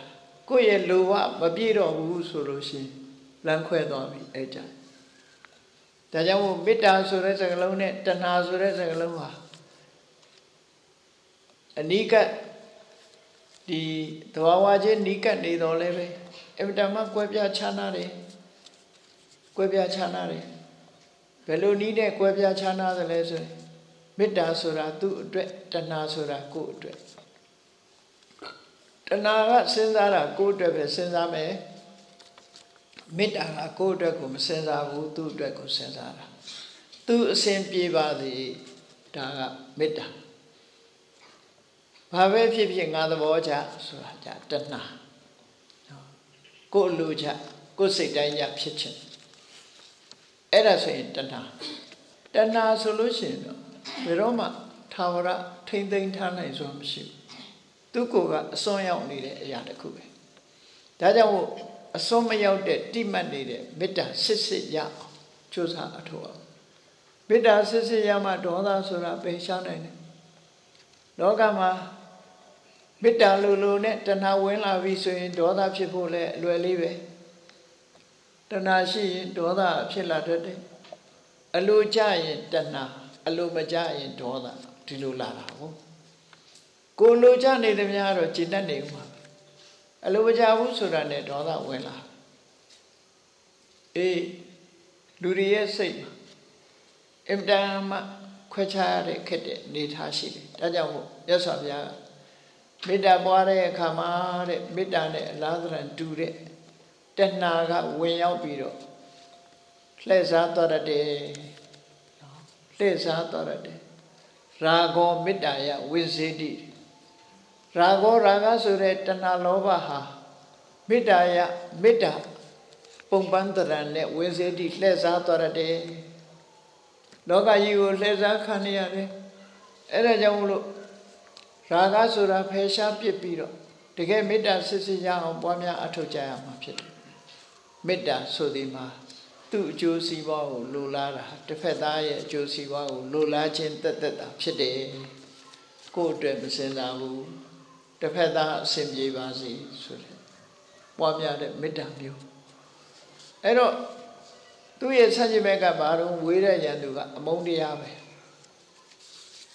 ကိုယ့်ရဲ့လိုဘမပြည့်တော့ဘူးဆိုလို့ရှိရင်လမ်းခွဲသွားပြီအဲ့ကြ ဒါကြောင့်မေတ္တာဆိုတဲ့စကားလုံးနဲ့တဏှာဆိုတဲ့စကားလုံးဟာအနိကဒီသဘာဝချင်းနိကနေတော်လဲပဲအမြဲတမ်းကွဲပြားခြားနာတယ်ကွဲပြားခြားနာတယ်ဘယ်လိုနည်းနဲ့ကွဲပြားခြားနာသလဲဆိုရင်မေတ္တာဆိုတာသူ့အတွက်တဏှာဆိုတာကိုယ့်အတွက်တဏှာကစဉ်းစားတာကိုယ့်အတွက်ပဲစဉ်းစားမယ် မေတ္တာကကိုယ့်အတွက်ကိုမစဉ်းစားဘူးသူ့အတွက်ကိုစဉ်းစားတာသူအစဉ်ပြေပါသည်ဒါကမေတ္တာဘာပဲဖြစ်ဖြစ်ငါသဘောချဆိုတာじゃတဏှာကိုယ်လူချကိုယ်စိတ်တိုင်းကြဖြစ်ချင်အဲ့ဒါဆိုရင်တဏှာတဏှာဆိုလို့ရှိရင်တော့ဘယ်တော့မှသာဝရထိမ့်သိမ့်ထားနိုင်စွာမရှိဘူးသူကိုယ်ကအစွန်းရောက်နေတဲ့အရာတစ်ခုပဲဒါကြောင့်မို့ အစွန်းမရောက်တဲ့တိမှတ်နေတဲ့မေတ္တာစစ်စစ်ရအောင်ကြိုးစားအထောက်အောင်မေတ္တာစစ်စစ်ရမှဒေါသဆိုတာပယ်ရှားနိုင်တယ်လောကမှာမေတ္တာလိုလိုနဲ့တဏှာဝင်လာပြီဆိုရင်ဒေါသဖြစ်ဖို့လည်းအလွယ်လေးပဲတဏှာရှိရင်ဒေါသဖြစ်လာတတ်တယ်အလိုကြရင်တဏှာအလိုမကြရင်ဒေါသဒီလိုလာတာဟုတ်ကိုလိုကြနေသမျှတော့ကျင့်တတ်နေဦးမှာ အလိုမကြဘူးဆိုတာနဲ့ဒေါသဝင်လာအေးလူတွေရဲ့စိတ်အင်တန်မှခွဲခြားရတဲ့ခက်တဲ့နေထားရှိတယ်ဒါကြောင့်မို့ရသော်ဗျာမေတ္တာပွားတဲ့အခါမှာတဲ့မေတ္တာနဲ့အလားသဏ္ဍာန်တူတဲ့တဏှာကဝင်ရောက်ပြီးတော့လှည့်စားသွားတဲ့လှည့်စားသွားတဲ့ရာဂောမေတ္တာယဝိစေတိ ရာဂောရာဂဆိုတဲ့တဏှာလောဘဟာမေတ္တာယမေတ္တာပုံပန်းတရံနဲ့ဝိစေတိလှည့်စားသွားတဲ့လောကကြီးကိုလှည့်စားခံရရတယ်အဲ့ဒါကြောင့်မလို့ရာဂဆိုတာဖယ်ရှားပစ်ပြီးတော့တကယ်မေတ္တာစစ်စစ်ရအောင်ပွားများအထောက်ကြရမှာဖြစ်တယ်မေတ္တာဆိုဒီမှာသူ့အကျိုးစီးပွားကိုလိုလားတာတစ်ဖက်သားရဲ့အကျိုးစီးပွားကိုလိုလားခြင်းတက်တက်တာဖြစ်တယ်ကိုယ့်အတွက်မစင်စားဘူး တစ်ဖက်သားအဆင်ပြေပါစေဆိုတဲ့ပွားများတဲ့မေတ္တာမျိုးအဲ့တော့သူ့ရဲ့ဆန့်ကျင်ဘက်ကဘာလို့ဝေးတဲ့ရန်သူကအမုန်းတရားပဲ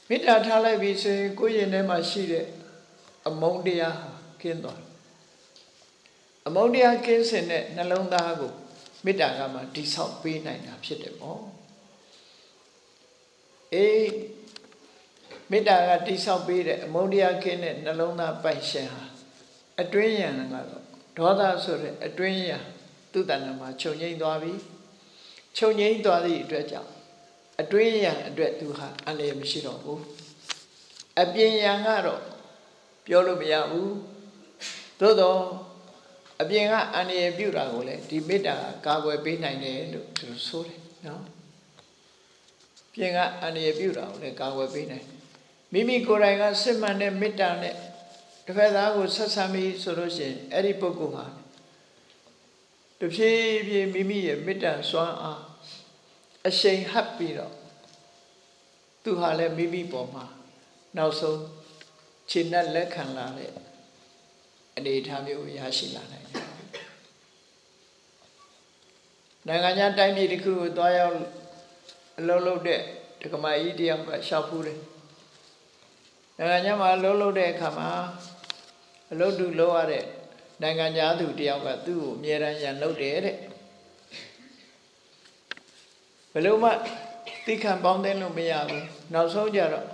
မေတ္တာထားလိုက်ပြီဆိုရင်ကိုယ့်ရင်ထဲမှာရှိတဲ့အမုန်းတရားဟာကင်းသွားအမုန်းတရားကင်းစင်တဲ့နှလုံးသားကိုမေတ္တာကမှတိဆောက်ပေးနိုင်တာဖြစ်တယ်ပေါ့အေး မေတ္တာကတိဆောက်ပေးတဲ့အမုန်းတရားကင်းတဲ့နှလုံးသားပိုက်ရှင်ဟာအတွင်းယံကတော့ဒေါသဆိုတဲ့အတွင်းယံသူ့တဏ္ဍာမှာခြုံငိမ့်သွားပြီခြုံငိမ့်သွားသည့်အတွက်ကြောင့်အတွင်းယံအတွက်သူဟာအန္တရာယ်မရှိတော့ဘူးအပြင်ယံကတော့ပြောလို့မရဘူးသို့တော့အပြင်ကအန္တရာယ်ပြုတာကိုလည်းဒီမေတ္တာကာကွယ်ပေးနိုင်တယ်လို့သူဆိုတယ်နော်ပြင်ကအန္တရာယ်ပြုတာကိုလည်းကာကွယ်ပေးနိုင် မိမိကိုယ်တိုင်ကစစ်မှန်တဲ့မေတ္တာနဲ့တစ်ဖက်သားကိုဆက်ဆံပြီးဆိုလို့ရှိရင်အဲ့ဒီပုဂ္ဂိုလ်ဟာတဖြည်းဖြည်းမိမိရဲ့မေတ္တာစွမ်းအားအရှိန်ဟပ်ပြီးတော့သူဟာလည်းမိမိပေါ်မှာနောက်ဆုံးခြေနဲ့လက်ခံလာတဲ့အနေအထားမျိုးရရှိလာနိုင်တယ်နိုင်ငံခြားတိုင်းပြည်တစ်ခုကိုသွားရောက်အလုံးလုံးတဲ့ဒကမာကြီးတယောက်ကရှောက်ဖူးတယ် နိုင်ငံခြားမှာအလုံးလုံးတဲ့အခါမှာအလုံးတူလုံးရတဲ့နိုင်ငံခြားသူတယောက်ကသူ့ကိုအမြဲတမ်းရန်လုပ်တယ်တဲ့ဘယ်လိုမှသိခံပေါင်းတဲ့လို့မရဘူးနောက်ဆုံးကြတော့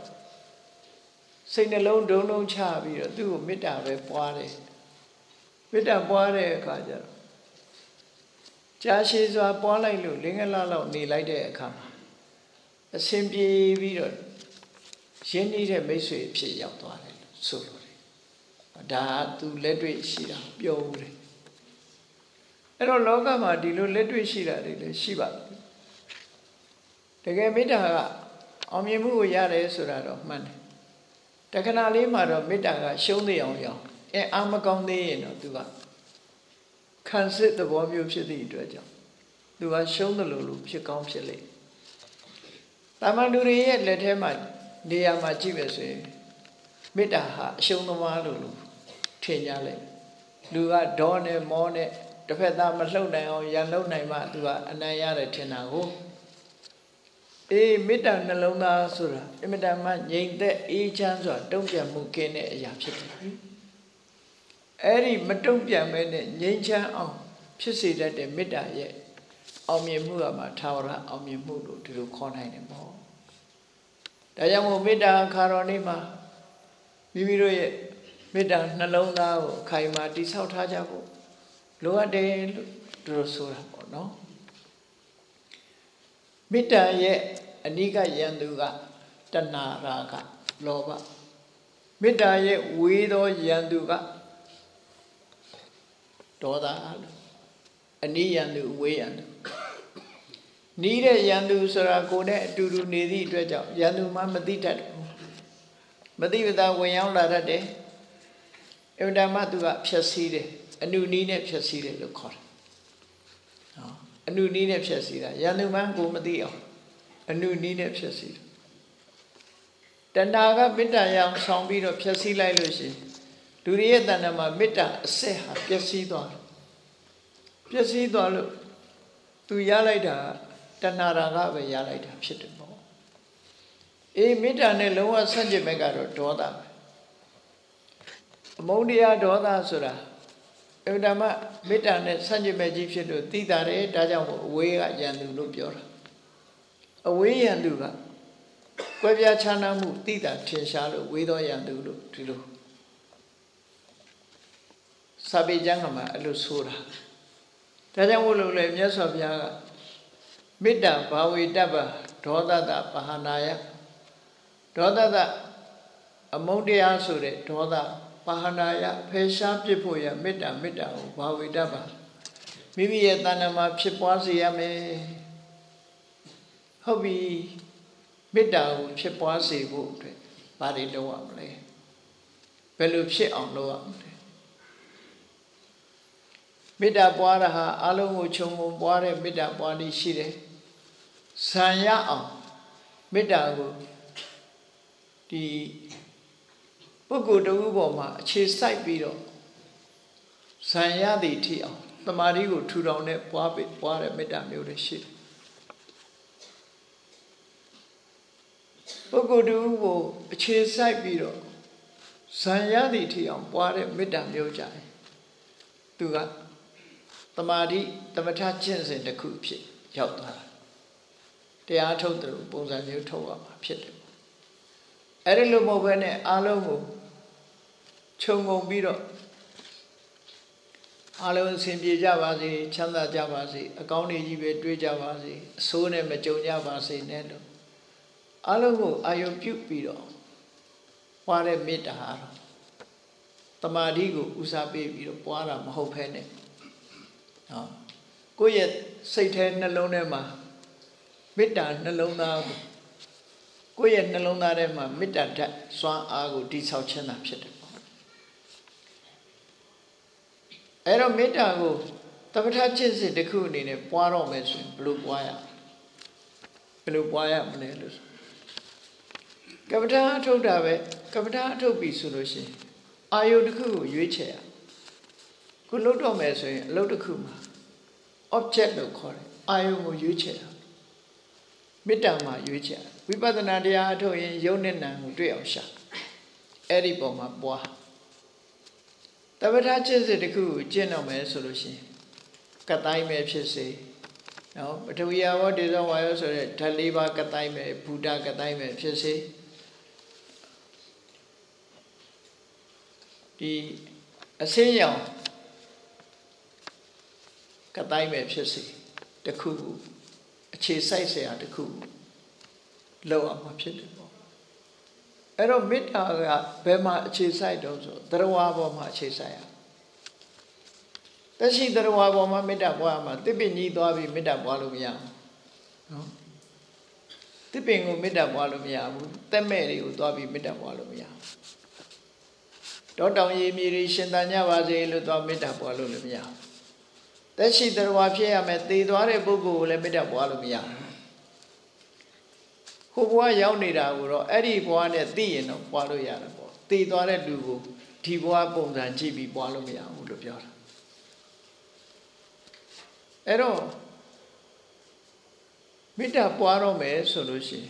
စိတ်နှလုံးဒုံဒုံချပြီးတော့သူ့ကိုမေတ္တာပဲပွားတယ်မေတ္တာပွားတဲ့အခါကျတော့ကြာရှည်စွာပွားလိုက်လို့လင်းကလလောက်နေလိုက်တဲ့အခါမှာအစဉ်ပြေပြီးတော့ ရင်းနှီးတဲ့မိတ်ဆွေဖြစ်ရောက်သွားတယ်ဆိုလို့ဒါသူလက်တွေ့ရှိတာပြောဦးတယ်အဲ့တော့လောကမှာဒီလိုလက်တွေ့ရှိတာတွေလည်းရှိပါတယ်တကယ်မေတ္တာကအောင်မြင်မှုကိုရတယ်ဆိုတာတော့မှန်တယ်တခဏလေးမှာတော့မေတ္တာကရှုံးသေးအောင်ရောအဲအာမကောင်းသေးရင်တော့သူကခံစစ်သဘောမျိုးဖြစ်သည့်အတွက်ကြောင့်သူကရှုံးတယ်လို့လို့ဖြစ်ကောင်းဖြစ်လိမ့်တာမန်လူတွေရဲ့လက်ထဲမှာ နေရာမှာကြည့်ပဲဆိုရင်မေတ္တာဟာအရှုံးသမားလို့လို့ထင်ကြလိုက်လူကဒေါနဲ့မောနဲ့တစ်ဖက်သားမလှုပ်နိုင်အောင်ရန်လှုပ်နိုင်မှသူကအနိုင်ရတယ်ထင်တာကိုအေးမေတ္တာနှလုံးသားဆိုတာအမြဲတမ်းငြိမ်သက်အေးချမ်းစွာတုံ့ပြန်မှုကင်းတဲ့အရာဖြစ်တယ်အဲ့ဒီမတုံ့ပြန်မဲနဲ့ငြိမ်ချမ်းအောင်ဖြစ်စေတတ်တဲ့မေတ္တာရဲ့အောင်မြင်မှုကမှသာဝရအောင်မြင်မှုလို့ဒီလိုခေါ်နိုင်တယ်ပေါ့ ဒါကြောင့်မို့မေတ္တာခါတော်နေ့မှာမိမိတို့ရဲ့မေတ္တာနှလုံးသားကိုခိုင်မာတိဆောက်ထားကြဖို့လိုအပ်တယ်လို့တို့ဆိုတာပေါ့နော်မေတ္တာရဲ့အနိကယံသူကတဏှာရာဂလောဘမေတ္တာရဲ့ဝေသောယံသူကဒေါသအနိယံသူဝေယံသူ နီးတဲ့ယံသူဆိုတာကိုယ်နဲ့အတူတူနေသည့်အတွက်ကြောင့်ယံသူမှမသိတတ်ဘူးမသိပသာဝင်ရောက်လာတတ်တယ်အဝဒမသူကဖြည့်ဆည်းတယ်အနုနီးနဲ့ဖြည့်ဆည်းတယ်လို့ခေါ်တယ်ဟောအနုနီးနဲ့ဖြည့်ဆည်းတာယန္တုမန်းကိုမသိအောင်အနုနီးနဲ့ဖြည့်ဆည်းတယ်တဏှာကမေတ္တာရအောင်ဆောင်ပြီးတော့ဖြည့်ဆည်းလိုက်လို့ရှိရင်လူတွေရဲ့တဏ္ဍာမှာမေတ္တာအစစ်ဟာပျက်စီးသွားတယ်ပျက်စီးသွားလို့သူရလိုက်တာ တဏှာရာကပဲရလိုက်တာဖြစ်တယ်ပေါ့အေးမေတ္တာနဲ့လုံးဝဆန့်ကျင်ဘက်ကတော့ဒေါသပဲအမုန်းတရားဒေါသဆိုတာအမှန်တမ်းမေတ္တာနဲ့ဆန့်ကျင်မဲ့ကြီးဖြစ်လို့သိတာတယ်ဒါကြောင့်မို့အဝေးကယန္တုလို့ပြောတာအဝေးယန္တုကကွဲပြားခြားနားမှုသိတာထင်ရှားလို့ဝေသောယန္တုလို့ဒီလိုစာပေကျမ်းကမှာအဲ့လိုဆိုတာဒါကြောင့်မို့လို့လေမြတ်စွာဘုရားက မေတ္တာဘာဝေတ္တပဒေါသတပဟာနာယဒေါသတအမုန်းတရားဆိုတဲ့ဒေါသပါဟနာယဖယ်ရှားပြစ်ဖို့ရမေတ္တာမေတ္တာကိုဘာဝေတ္တပါမိမိရဲ့တဏ္ဍာမှာဖြစ်ပွားစေရမယ်ဟုတ်ပြီမေတ္တာကိုဖြစ်ပွားစေဖို့အတွက်ဘာတွေလုပ်ရမလဲဘယ်လိုဖြစ်အောင်လုပ်ရမလဲမေတ္တာပွားတာဟာအလုံးကိုခြုံငုံပွားတဲ့မေတ္တာပွားလေးရှိတယ် ဆံရအောင်မေတ္တာကိုဒီပုဂ္ဂိုလ်တဦးပေါ်မှာအခြေစိုက်ပြီးတော့ဇံရသည်ထိအောင်တမာတိကိုထူထောင်တဲ့ပွားပိပွားတဲ့မေတ္တာမျိုးတွေရှိတယ်ပုဂ္ဂိုလ်တဦးကိုအခြေစိုက်ပြီးတော့ဇံရသည်ထိအောင်ပွားတဲ့မေတ္တာမျိုးကြတယ်သူကတမာတိတမထကျင့်စဉ်တစ်ခုဖြစ်ရောက်သွားတာ တရားထုတ်တယ်ပုံစံမျိုးထုတ်ရမှာဖြစ်တယ်အဲ့ဒီလိုမဟုတ်ဘဲနဲ့အားလုံးကိုခြုံငုံပြီးတော့အားလုံးအဆင်ပြေကြပါစေချမ်းသာကြပါစေအကောင်းတွေကြီးပဲတွေးကြပါစေအဆိုးနဲ့မကြုံကြပါစေနဲ့လို့အားလုံးကိုအာယုပြုပြီးတော့ပွားတဲ့မေတ္တာဟာတမာတိကိုဦးစားပေးပြီးတော့ပွားတာမဟုတ်ဖ ೇನೆ နော်ကိုယ့်ရဲ့စိတ်ထဲနှလုံးထဲမှာ မေတ္တာနှလုံးသားကိုကိုယ့်ရဲ့နှလုံးသားထဲမှာမေတ္တာဓာတ်စွမ်းအားကိုတိဆောက်ခြင်းသာဖြစ်တယ်ပေါ့အဲ့တော့မေတ္တာကိုတပဋ္ဌာจิตစစ်တစ်ခုအနေနဲ့ပွားတော့မယ်ဆိုရင်ဘယ်လိုပွားရဘယ်လိုပွားရမလဲလို့ကပ္ပဋ္ဌာအထုတ်တာပဲကပ္ပဋ္ဌာအထုတ်ပြီဆိုလို့ရှိရင်အာယုတစ်ခုကိုရွေးချယ်ရခုလှုပ်တော့မယ်ဆိုရင်အလုပ်တစ်ခုမှာ object လို့ခေါ်တယ်အာယုကိုရွေးချယ်တာ မေတ္တာမှာရွေးချယ်ဝိပဿနာတရားအထုတ်ရင်ယုံနဲ့နံကိုတွေ့အောင်ရှာအဲ့ဒီပုံမှာပွားတပ္ပထာจิตစစ်တစ်ခုကိုကျင့်တော့မယ်ဆိုလို့ရှိရင်ကတိုင်းပဲဖြစ်စေနော်ပထဝီယဝဒေဇဝါယောဆိုတဲ့ဓာတ်လေးပါးကတိုင်းပဲဘုဒ္ဓကတိုင်းပဲဖြစ်စေဒီအစင်းရောင်ကတိုင်းပဲဖြစ်စေတခုခု အခြေစိုက်စရာတခုလောက်အောင်ဖြစ်တယ်ပေါ့အဲ့တော့မေတ္တာကဘယ်မှာအခြေစိုက်တော့ဆိုသရဝါပေါ်မှာအခြေစိုက်ရတရှိသရဝါပေါ်မှာမေတ္တာပွားမှာတိပ္ပညိသွားပြီးမေတ္တာပွားလို့မရဘူးနော်တိပ္ပင်ကိုမေတ္တာပွားလို့မရဘူးတက်မဲ့တွေကိုသွားပြီးမေတ္တာပွားလို့မရဘူးတောတောင်ရေမြေတွေရှင်သန်ကြပါစေလို့သွားမေတ္တာပွားလို့လည်းမရဘူး သက်ရှိတရားဖြစ်ရမယ်သေသွားတဲ့ပုဂ္ဂိုလ်ကိုလည်းမေတ္တာပွားလို့မရဘူးဟိုဘဝရောက်နေတာကိုတော့အဲ့ဒီဘဝနဲ့သိရင်တော့ပွားလို့ရတယ်ပေါ့သေသွားတဲ့လူကိုဒီဘဝပုံစံကြည့်ပြီးပွားလို့မရဘူးလို့ပြောတာအဲ့တော့မေတ္တာပွားတော့မယ်ဆိုလို့ရှိရင်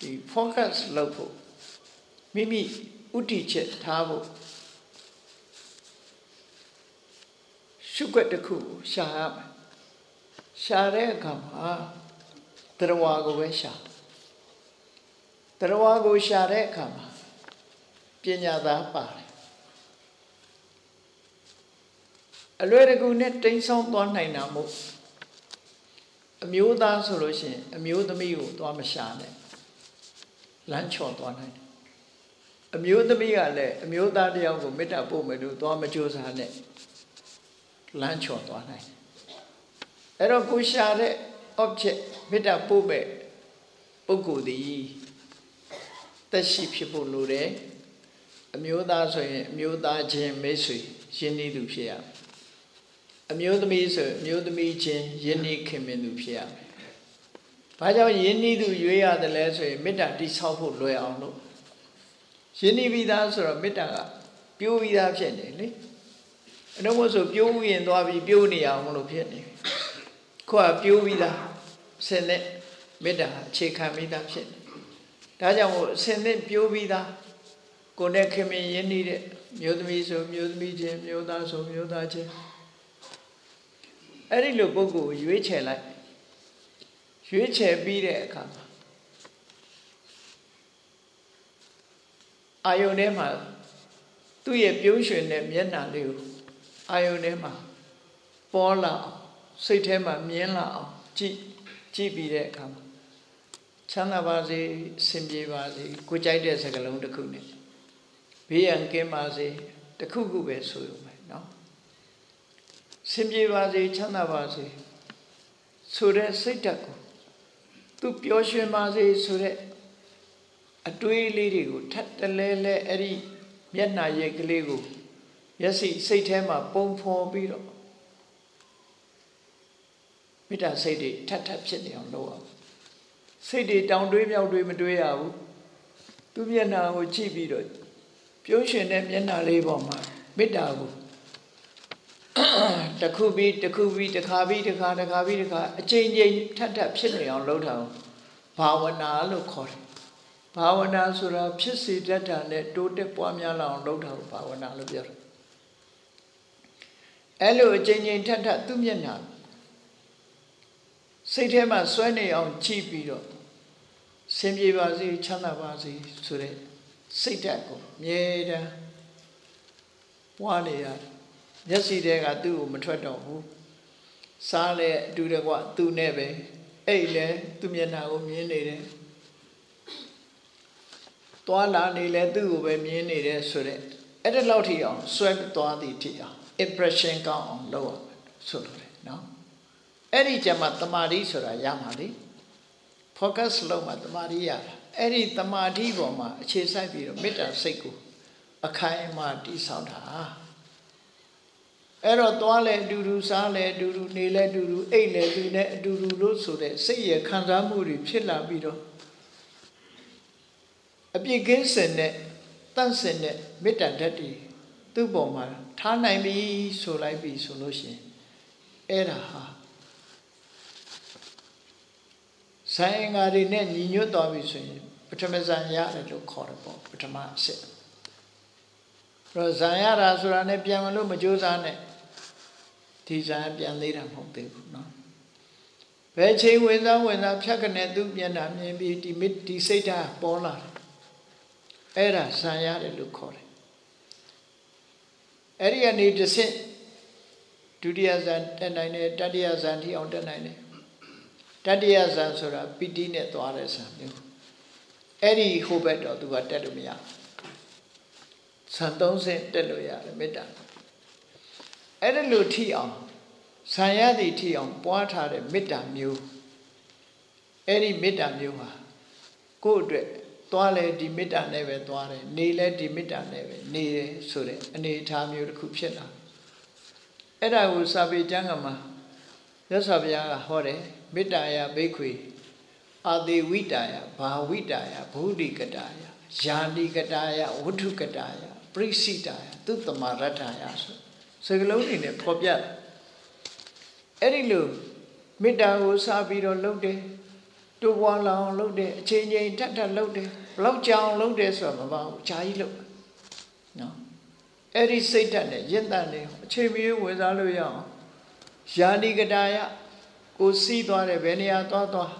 ဒီ focus လုပ်ဖို့မိမိဥတီချက်ထားဖို့ ရှုွက်တစ်ခုကိုရှာရမယ်ရှာတဲ့အခါမှာတရားကိုပဲရှာတရားကိုရှာတဲ့အခါမှာပညာသားပါတယ်အလွယ်တကူနဲ့တိမ်ဆောင်းသွားနိုင်တာမို့အမျိုးသားဆိုလို့ရှိရင်အမျိုးသမီးကိုသွားမရှာနဲ့လမ်းချော်သွားနိုင်အမျိုးသမီးကလည်းအမျိုးသားတယောက်ကိုမေတ္တာပို့မယ်လို့သွားမကြိုးစားနဲ့ လမ်းချော်သွားနိုင်အဲ့တော့ကိုရှာတဲ့ object မေတ္တာပို့မဲ့ပုဂ္ဂိုလ်သည်တက်ရှိဖြစ်ဖို့လိုတယ်အမျိုးသားဆိုရင်အမျိုးသားချင်းမိတ်ဆွေရင်းနှီးသူဖြစ်ရအမျိုးသမီးဆိုအမျိုးသမီးချင်းရင်းနှီးခင်မင်သူဖြစ်ရမယ်။ဘာကြောင့်ရင်းနှီးသူရွေးရတယ်လဲဆိုရင်မေတ္တာတိဆောက်ဖို့လွယ်အောင်လို့ရင်းနှီးပြီးသားဆိုတော့မေတ္တာကပြိုးပြီးသားဖြစ်နေလေ။ အတော့မို့ဆိုပြိုးရင်သွားပြီးပြိုးနေအောင်လို့ဖြစ်နေခုကပြိုးပြီးသားဆင်နဲ့မေတ္တာအခြေခံပြီးသားဖြစ်နေဒါကြောင့်မို့ဆင်နဲ့ပြိုးပြီးသားကိုယ်နဲ့ခင်မင်ရင်းနှီးတဲ့မျိုးသမီးဆိုမျိုးသမီးချင်းမျိုးသားဆိုမျိုးသားချင်းအဲ့ဒီလိုပုဂ္ဂိုလ်ကိုရွေးချယ်လိုက်ရွေးချယ်ပြီးတဲ့အခါမှာအာယုန်ထဲမှာသူ့ရဲ့ပြုံးရွှင်တဲ့မျက်နှာလေးကို အာယုန်ထဲမှာပေါ်လာအောင်စိတ်ထဲမှာမြင်လာအောင်ကြည့်ကြည့်ပြီးတဲ့အခါမှာချမ်းသာပါစေစင်ပြေပါစေကိုကြိုက်တဲ့စကားလုံးတစ်ခုနဲ့ဘေးရန်ကင်းပါစေတစ်ခုခုပဲဆိုရုံပဲเนาะစင်ပြေပါစေချမ်းသာပါစေဆိုတဲ့စိတ်ဓာတ်ကိုသူပျော်ရွှင်ပါစေဆိုတဲ့အတွေးလေးတွေကိုထပ်တလဲလဲအဲ့ဒီမျက်နှာရိပ်ကလေးကို မျက်စိစိတ်ထဲမှာပုံဖော်ပြီးတော့မေတ္တာစိတ်တွေထပ်ထပ်ဖြစ်နေအောင်လုပ်အောင်စိတ်တွေတောင်တွေးမြောက်တွေးမတွေးရဘူးသူမျက်နှာကိုကြည့်ပြီးတော့ပြုံးရှင်တဲ့မျက်နှာလေးပေါ်မှာမေတ္တာကိုတခုပြီးတခုပြီးတခါပြီးတခါတခါပြီးတခါအချိန်ချင်းထပ်ထပ်ဖြစ်နေအောင်လုပ်တာဘာဝနာလို့ခေါ်တယ်ဘာဝနာဆိုတာဖြစ်စေတတ်တာနဲ့တိုးတက်ပွားများလာအောင်လုပ်တာကိုဘာဝနာလို့ပြောတယ် အဲ့လိုအချိန်ချင်းထပ်ထပ်သူ့မျက်နှာစိတ်ထဲမှာစွဲနေအောင်ကြည့်ပြီးတော့စင်ပြေပါစေချမ်းသာပါစေဆိုတဲ့စိတ်ဓာတ်ကိုအမြဲတမ်းပွားနေရတယ်မျက်စိတဲကသူ့ကိုမထွက်တော့ဘူးစားလဲအတူတကွသူ့နဲ့ပဲအဲ့လဲသူ့မျက်နှာကိုမြင်နေတယ်သွားလာနေလဲသူ့ကိုပဲမြင်နေတယ်ဆိုတဲ့အဲ့ဒါလောက်ထိအောင်ဆွဲသွားသည်ထိအောင် impression ကောင်းအောင်လုပ်ရဆိုလိုတယ်နော်အဲ့ဒီကြမှာတမာတိဆိုတာရမှာလေ focus လုပ်မှတမာတိရတာအဲ့ဒီတမာတိပေါ်မှာအခြေစိုက်ပြီးတော့မေတ္တာစိတ်ကိုအခိုင်အမာတည်ဆောက်တာအဲ့တော့သွားလဲအတူတူစားလဲအတူတူနေလဲအတူတူအိတ်လဲသူနဲ့အတူတူလို့ဆိုတဲ့စိတ်ရခံစားမှုတွေဖြစ်လာပြီးတော့အပြစ်ကင်းစင်တဲ့တန့်စင်တဲ့မေတ္တာဓာတ်တွေသူ့ပေါ်မှာ ထားနိုင်ပြီဆိုလိုက်ပြီဆိုလို့ရှိရင်အဲ့ဒါဟာဆိုင်ငါတွေနဲ့ညီညွတ်သွားပြီဆိုရင်ပထမဇန်ရတယ်လို့ခေါ်တယ်ပေါ့ပထမအစစ်တော့ဇန်ရတာဆိုတာနဲ့ပြန်မလို့မကြိုးစားနဲ့ဒီဇန်ပြန်သေးတာမဟုတ်သေးဘူးเนาะဘယ်ချိန်ဝင်စားဝင်စားဖြတ်ကနေသူမျက်နှာမြင်ပြီးဒီဒီစိတ်ဓာတ်ပေါ်လာတယ်အဲ့ဒါဇန်ရတယ်လို့ခေါ်တယ် အဲ့ဒီကနေတစ်ဆင့်ဒုတိယဇန်တက်နိုင်တယ်တတိယဇန်ထိအောင်တက်နိုင်တယ်တတိယဇန်ဆိုတာပီတိနဲ့သွားတဲ့ဇန်မျိုးအဲ့ဒီဟိုဘက်တော့သူကတက်လို့မရဇန်30တက်လို့ရတယ်မေတ္တာအဲ့ဒါလို့ထိအောင်ဇန်ရသည်ထိအောင်ပွားထားတဲ့မေတ္တာမျိုးအဲ့ဒီမေတ္တာမျိုးဟာကိုယ့်အတွက် သွားလဲဒီမေတ္တာနဲ့ပဲသွားတယ်နေလဲဒီမေတ္တာနဲ့ပဲနေတယ်ဆိုတဲ့အနေအထားမျိုးတစ်ခုဖြစ်လာအဲ့ဒါကိုစာပေကျမ်းကမှာရသော်ဘုရားကဟောတယ်မေတ္တာယဘိက္ခွေအာတိဝိတာယဘာဝိတာယဘုဒ္ဓိကတာယယာနိကတာယဝဋ္ထုကတာယပရိစိတာယသုတမရတ္ထာယဆိုစကလုံးနေနဲ့ပေါ်ပြအဲ့ဒီလိုမေတ္တာကိုစပြီးတော့လုပ်တယ်တူပွားလောင်လုပ်တယ်အချိန်ချင်းထပ်ထပ်လုပ်တယ် ဘလောက်ကြောင်လုပ်တယ်ဆိုတော့မပါဘူးဂျာကြီးလုပ်နော်အဲ့ဒီစိတ်ဓာတ်နဲ့ရင့်တတ်နေအချိန်မီဝင်စားလို့ရအောင်ယာနိကတာယကိုစီးသွားတယ်ဘယ်နေရာသွားသွား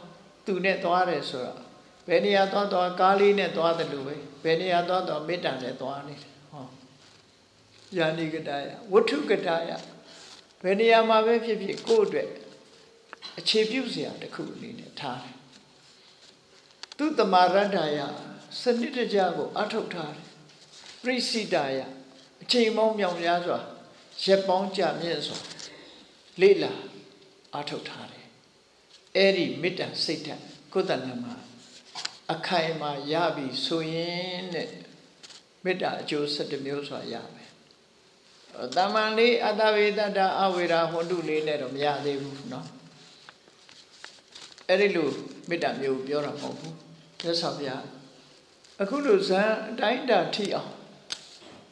သူနဲ့သွားတယ်ဆိုတော့ဘယ်နေရာသွားသွားကားလေးနဲ့သွားတယ်လို့ပဲဘယ်နေရာသွားသွားမေတ္တာနဲ့သွားနေတယ်ဟောယာနိကတာယဝဋ္ထုကတာယဘယ်နေရာမှာပဲဖြစ်ဖြစ်ကိုယ့်အတွက်အခြေပြုစရာတစ်ခုအနေနဲ့ထားတယ် သူတမာရတ္တယစနစ်တကျကိုအထုတ်ထားတယ်ပရိစိတယအချိန်ပေါင်းမြောင်များစွာရက်ပေါင်းကြမြင့်စွာလေ့လာအထုတ်ထားတယ်အဲ့ဒီမေတ္တာစိတ်ဓာတ်ကိုယ်တဏ္ဍမှာအခိုင်အမာရပြီဆိုရင်တဲ့မေတ္တာအကျိုး7မျိုးစွာရမယ်တမန်လေးအတဝေတ္တအဝေရာဟွန်တုလေးနဲ့တော့မရသေးဘူးเนาะအဲ့ဒီလိုမေတ္တာမျိုးပြောတာမဟုတ်ဘူး မြတ်စွာဘုရားအခုလိုဇန်အတိုင်းတာထိအောင်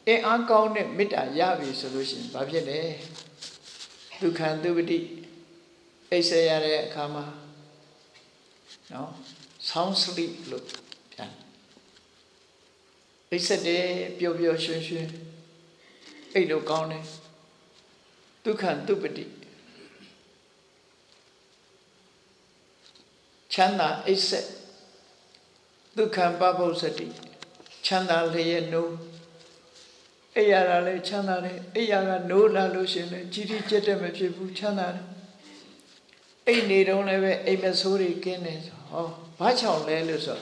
အင်းအားကောင်းတဲ့မေတ္တာရပြီဆိုလို့ရှိရင်ဘာဖြစ်လဲဒုက္ခသုပတိအိပ်ဆက်ရတဲ့အခါမှာနော် sound sleep လို့ပြန်အိပ်ဆက်တယ်ပျော်ပျော်ရွှင်ရွှင်အိပ်လို့ကောင်းတယ်ဒုက္ခသုပတိချမ်းသာအိပ်ဆက် ဒုက္ခံပပုစတိချမ်းသာလျက်နိုးအိယာကလည်းချမ်းသာတယ်အိယာကနိုးလာလို့ရှင်လည်းကြီးကြီးကျက်တဲ့မဖြစ်ဘူးချမ်းသာတယ်အိတ်နေတုန်းလည်းပဲအိမ်မဆိုးတွေကင်းတယ်ဆိုဟောဘာချောင်လဲလို့ဆို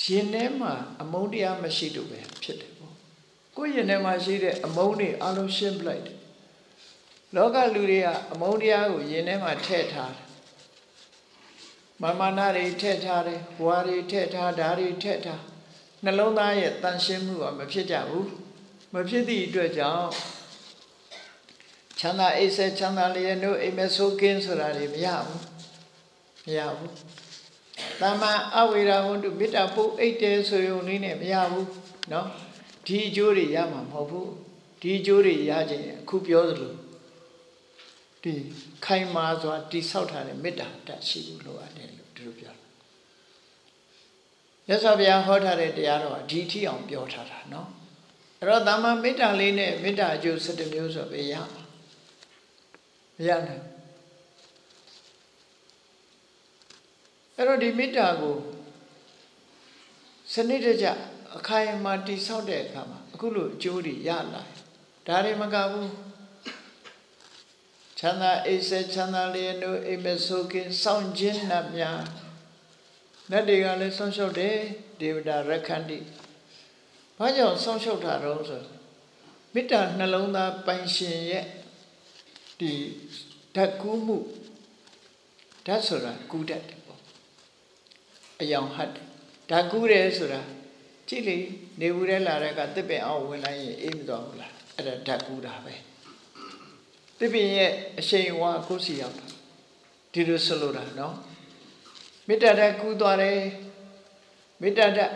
ရှင်ထဲမှာအမုန်းတရားမရှိလို့ပဲဖြစ်တယ်ပေါ့ကိုယ်ရင်ထဲမှာရှိတဲ့အမုန်းတွေအလုံးရှင်းပလိုက်တယ်လောကလူတွေကအမုန်းတရားကိုရင်ထဲမှာထည့်ထားတယ် မာမနာတွေထည့်ထားတယ်ဘွားတွေထည့်ထားဓာတွေထည့်ထားနှလုံးသားရဲ့တန်ရှင်းမှုကမဖြစ်ကြဘူးမဖြစ်သည့်အတွက်ကြောင့်ချမ်းသာအိပ်ဆက်ချမ်းသာလျက်တို့အိမ်မဆိုးကင်းဆိုတာတွေမရဘူးမရဘူးတမန်အဝေရာဝန္တုမေတ္တာပို့အိတ်တယ်ဆိုရုံလေးနဲ့မရဘူးเนาะဒီအကျိုးတွေရမှာမဟုတ်ဘူးဒီအကျိုးတွေရခြင်းအခုပြောသလို ဒီခိုင်မာစွာတိဆောက်ထားတဲ့မေတ္တာတတ်ရှိဖို့လိုအပ်တယ်လို့သူတို့ပြောတာမြတ်စွာဘုရားဟောထားတဲ့တရားတော်ဒီအထိအောင်ပြောထားတာเนาะအဲ့တော့တာမန်မေတ္တာလေးနဲ့မေတ္တာအကျိုး7မျိုးဆိုပဲရမှာမရနိုင်အဲ့တော့ဒီမေတ္တာကိုစနစ်တကျအခိုင်အမာတိဆောက်တဲ့အခါမှာအခုလိုအကျိုးတွေရလာဒါတွေမကဘူး ချမ်းသာအိပ်စက်ချမ်းသာလျက်တို့အိမ်မဆိုးကင်းစောင့်ခြင်းနှပ်များနတ်တွေကလည်းဆောင်းလျှောက်တယ်ဒေဝတာရခန္တိဘာကြောင့်ဆောင်းလျှောက်တာတော့ဆိုမေတ္တာနှလုံးသားပိုင်ရှင်ရဲ့ဒီဓာတ်ကူးမှုဓာတ်ဆိုတာကူးတတ်တယ်ပေါ့အယောင်ဟတ်တယ်ဓာတ်ကူးတယ်ဆိုတာကြည့်လေနေဘူးတဲ့လာတဲ့ကတစ်ပင်အောင်ဝင်လိုက်ရင်အေးမသွားဘူးလားအဲ့ဒါဓာတ်ကူးတာပဲ တစ်ပင်ရဲ့အရှိန်ဝါကိုစီရောက်တာဒီလိုဆိုလိုတာနော်မေတ္တာဓာတ်ကူးသွားတယ်မေတ္တာဓာတ်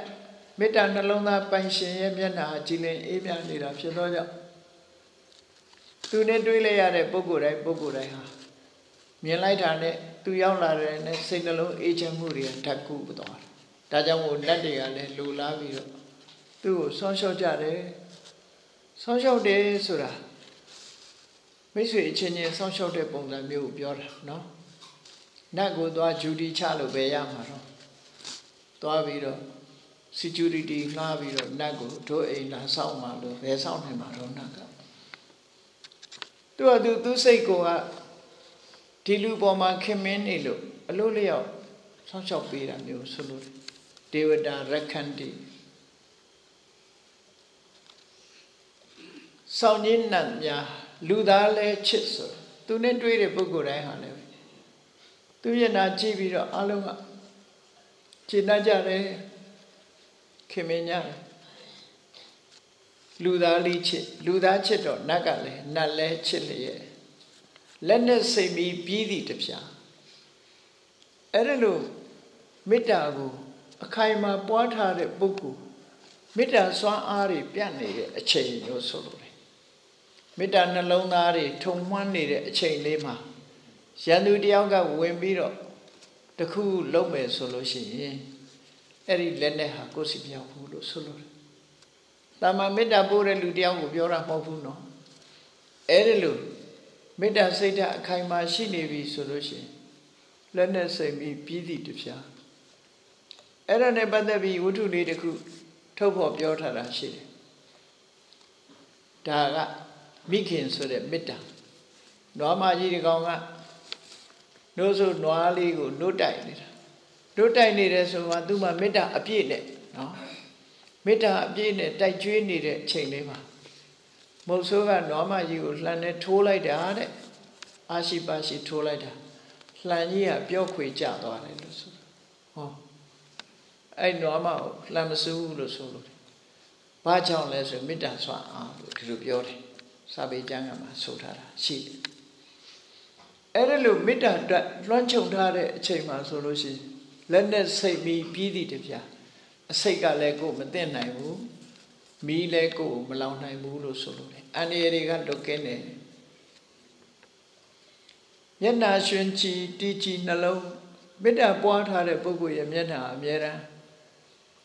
မေတ္တာနှလုံးသားပိုင်ရှင်ရဲ့မျက်နှာကြည်လင်အေးမြနေတာဖြစ်သောကြောင့်သူနဲ့တွေးလိုက်ရတဲ့ပုဂ္ဂိုလ်တိုင်းပုဂ္ဂိုလ်တိုင်းဟာမြင်လိုက်တာနဲ့သူရောက်လာတဲ့နဲ့စိတ်နှလုံးအေးချမ်းမှုတွေဓာတ်ကူးသွားတယ်ဒါကြောင့်မို့လက်တွေကလည်းလူလာပြီးတော့သူ့ကိုဆောင်းလျှောက်ကြတယ်ဆောင်းလျှောက်တယ်ဆိုတာ မိတ်ဆွေအချင်းချင်းဆောင်းလျှောက်တဲ့ပုံစံမျိုးကိုပြောတာနော်နတ်ကိုသွားဂျူဒီချလို့ပဲရမှာတော့သွားပြီးတော့ security ငှားပြီးတော့နတ်ကိုတို့အိမ်လာစောင့်မှလို့ဘယ်စောင့်နေမှာတော့နတ်ကသူကသူသူစိတ်ကိုကဒီလူပေါ်မှာခင်မင်းနေလို့အလို့လျောက်ဆောင်းလျှောက်ပေးတာမျိုးဆိုလို့ဒေဝတာရခန္တိစောင်းခြင်းနတ်များ လူသားလဲချစ်ဆိုသူနဲ့တွေ့တဲ့ပုဂ္ဂိုလ်တိုင်းဟာလည်းသူမျက်နှာကြည့်ပြီးတော့အလုံးကရှင်းတတ်ကြတယ်ခင်မင်းကြတယ်လူသားလေးချစ်လူသားချစ်တော့နတ်ကလည်းနတ်လဲချစ်လျက်လက်နဲ့စိတ်ပြီးပြီးသည့်တပြားအဲ့ဒါလို့မေတ္တာကိုအခိုင်အမာပွားထားတဲ့ပုဂ္ဂိုလ်မေတ္တာစွမ်းအားတွေပြတ်နေတဲ့အချိန်မျိုးဆိုလို့တယ် မေတ္တာနှလုံးသားတွေထုံမှန်းနေတဲ့အချိန်လေးမှာရန်သူတယောက်ကဝင်ပြီးတော့တခုလုံးမယ်ဆိုလို့ရှိရင်အဲ့ဒီလက်နဲ့ဟာကိုယ်စီပြောက်ဘူးလို့ဆိုလို့တယ်။တာမမေတ္တာပို့တဲ့လူတယောက်ကိုပြောတာမဟုတ်ဘူးနော်။အဲ့ဒီလိုမေတ္တာစိတ်ဓာတ်အခိုင်အမာရှိနေပြီဆိုလို့ရှိရင်လက်နဲ့စိတ်ပြီးပြီးသည့်တပြားအဲ့ဒါနဲ့ပတ်သက်ပြီးဝတ္ထုလေးတစ်ခုထုတ်ဖို့ပြောထားတာရှိတယ်။ဒါက မိခင်ဆိုတဲ့မေတ္တာနွားမကြီးဒီကောင်ကနှိုးဆိုနွားလေးကိုနှုတ်တိုက်နေတာနှုတ်တိုက်နေတယ်ဆိုမှသူ့မှာမေတ္တာအပြည့်နဲ့နော်မေတ္တာအပြည့်နဲ့တိုက်ကျွေးနေတဲ့အချိန်လေးမှာမုတ်ဆိုးကနွားမကြီးကိုလှန်နဲ့ထိုးလိုက်တာတဲ့အာရှိပါရှိထိုးလိုက်တာလှန်ကြီးကပျော့ခွေကျသွားတယ်လို့ဆိုဟောအဲ့နွားမကိုလှန်မစူးဘူးလို့ဆိုလို့ဘာကြောင့်လဲဆိုမေတ္တာဆွမ်းအားလို့ဒီလိုပြောတယ် စာပေကျမ်းကမှာဆိုထားတာရှိတယ်အဲ့ဒါလို့မေတ္တာအတွက်လွှမ်းခြုံထားတဲ့အချိန်မှာဆိုလို့ရှိရင်လက်နဲ့စိတ်ပြီးပြီးသည့်တပြားအစိတ်ကလည်းကိုယ်မသိနိုင်ဘူးမီးလည်းကိုယ်မလောင်နိုင်ဘူးလို့ဆိုလို့တယ်အန္တရာယ်တွေကလွတ်ကင်းတယ်မျက်နာရှင်ချီတီချီနှလုံးမေတ္တာပွားထားတဲ့ပုဂ္ဂိုလ်ရဲ့မျက်နှာအမြဲတမ်း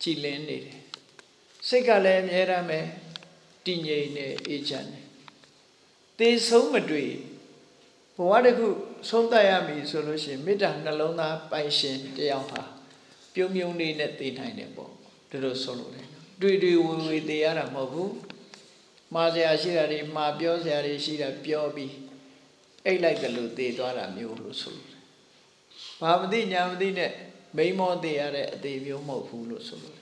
ကြည်လင်းနေတယ်စိတ်ကလည်းအမြဲတမ်းပဲတည်ငြိမ်နေအေးချမ်းတယ် သေဆုံးမတွေ့ဘဝတစ်ခုဆုံးသက်ရပြီဆိုလို့ရှိရင်မေတ္တာနှလုံးသားပိုင်ရှင်တယောက်ဟာပြုံးပြုံးလေးနဲ့သိနိုင်တယ်ပေါ့ဒီလိုဆိုလို့တယ်တွေ့တွေ့ဝေဝေသိရတာမဟုတ်ဘူးမှားစရာရှိတာတွေမှားပြောစရာတွေရှိတာပြောပြီးအိတ်လိုက်ကြလို့သိသွားတာမျိုးလို့ဆိုလို့တယ်ဘာမသိညာမသိနဲ့မိမောသိရတဲ့အသေးမျိုးမဟုတ်ဘူးလို့ဆိုလို့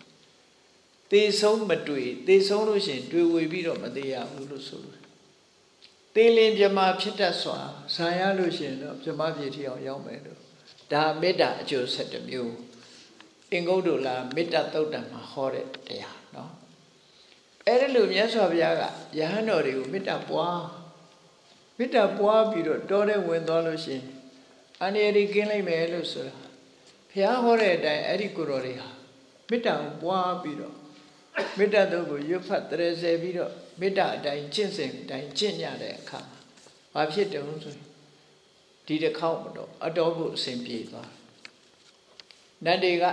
သေဆုံးမတွေ့သေဆုံးလို့ရှိရင် တွေ့ဝေပြီးတော့မသိရဘူးလို့ဆိုလို့ သေးလင်းပြမဖြစ်တတ်စွာဇာရလို့ရှိရင်တော့ပြမပြေထီအောင်ရောက်မယ်လို့ဒါမေတ္တာအကျိုးဆက်တစ်မျိုးအင်္ဂုတ္တလာမေတ္တာသုတ်တံမှာဟောတဲ့တရားနော်အဲ့ဒါလို့မြတ်စွာဘုရားကယဟန်တော်တွေကိုမေတ္တာပွားမေတ္တာပွားပြီးတော့တောထဲဝင်သွားလို့ရှိရင်အန္တရာယ်ကင်းလိုက်မယ်လို့ဆိုတာဘုရားဟောတဲ့အတိုင်းအဲ့ဒီကိုယ်တော်တွေဟာမေတ္တာကိုပွားပြီးတော့မေတ္တာတို့ကိုရွတ်ဖတ်တရဆယ်ပြီးတော့ မေတ္တာအတိုင်းကျင့်စဉ်အတိုင်းကျင့်ကြတဲ့အခါဘာဖြစ်တုံးဆိုဒီတစ်ခေါက်မတော့အတော်ကိုအစဉ်ပြေသွားနတ်တွေက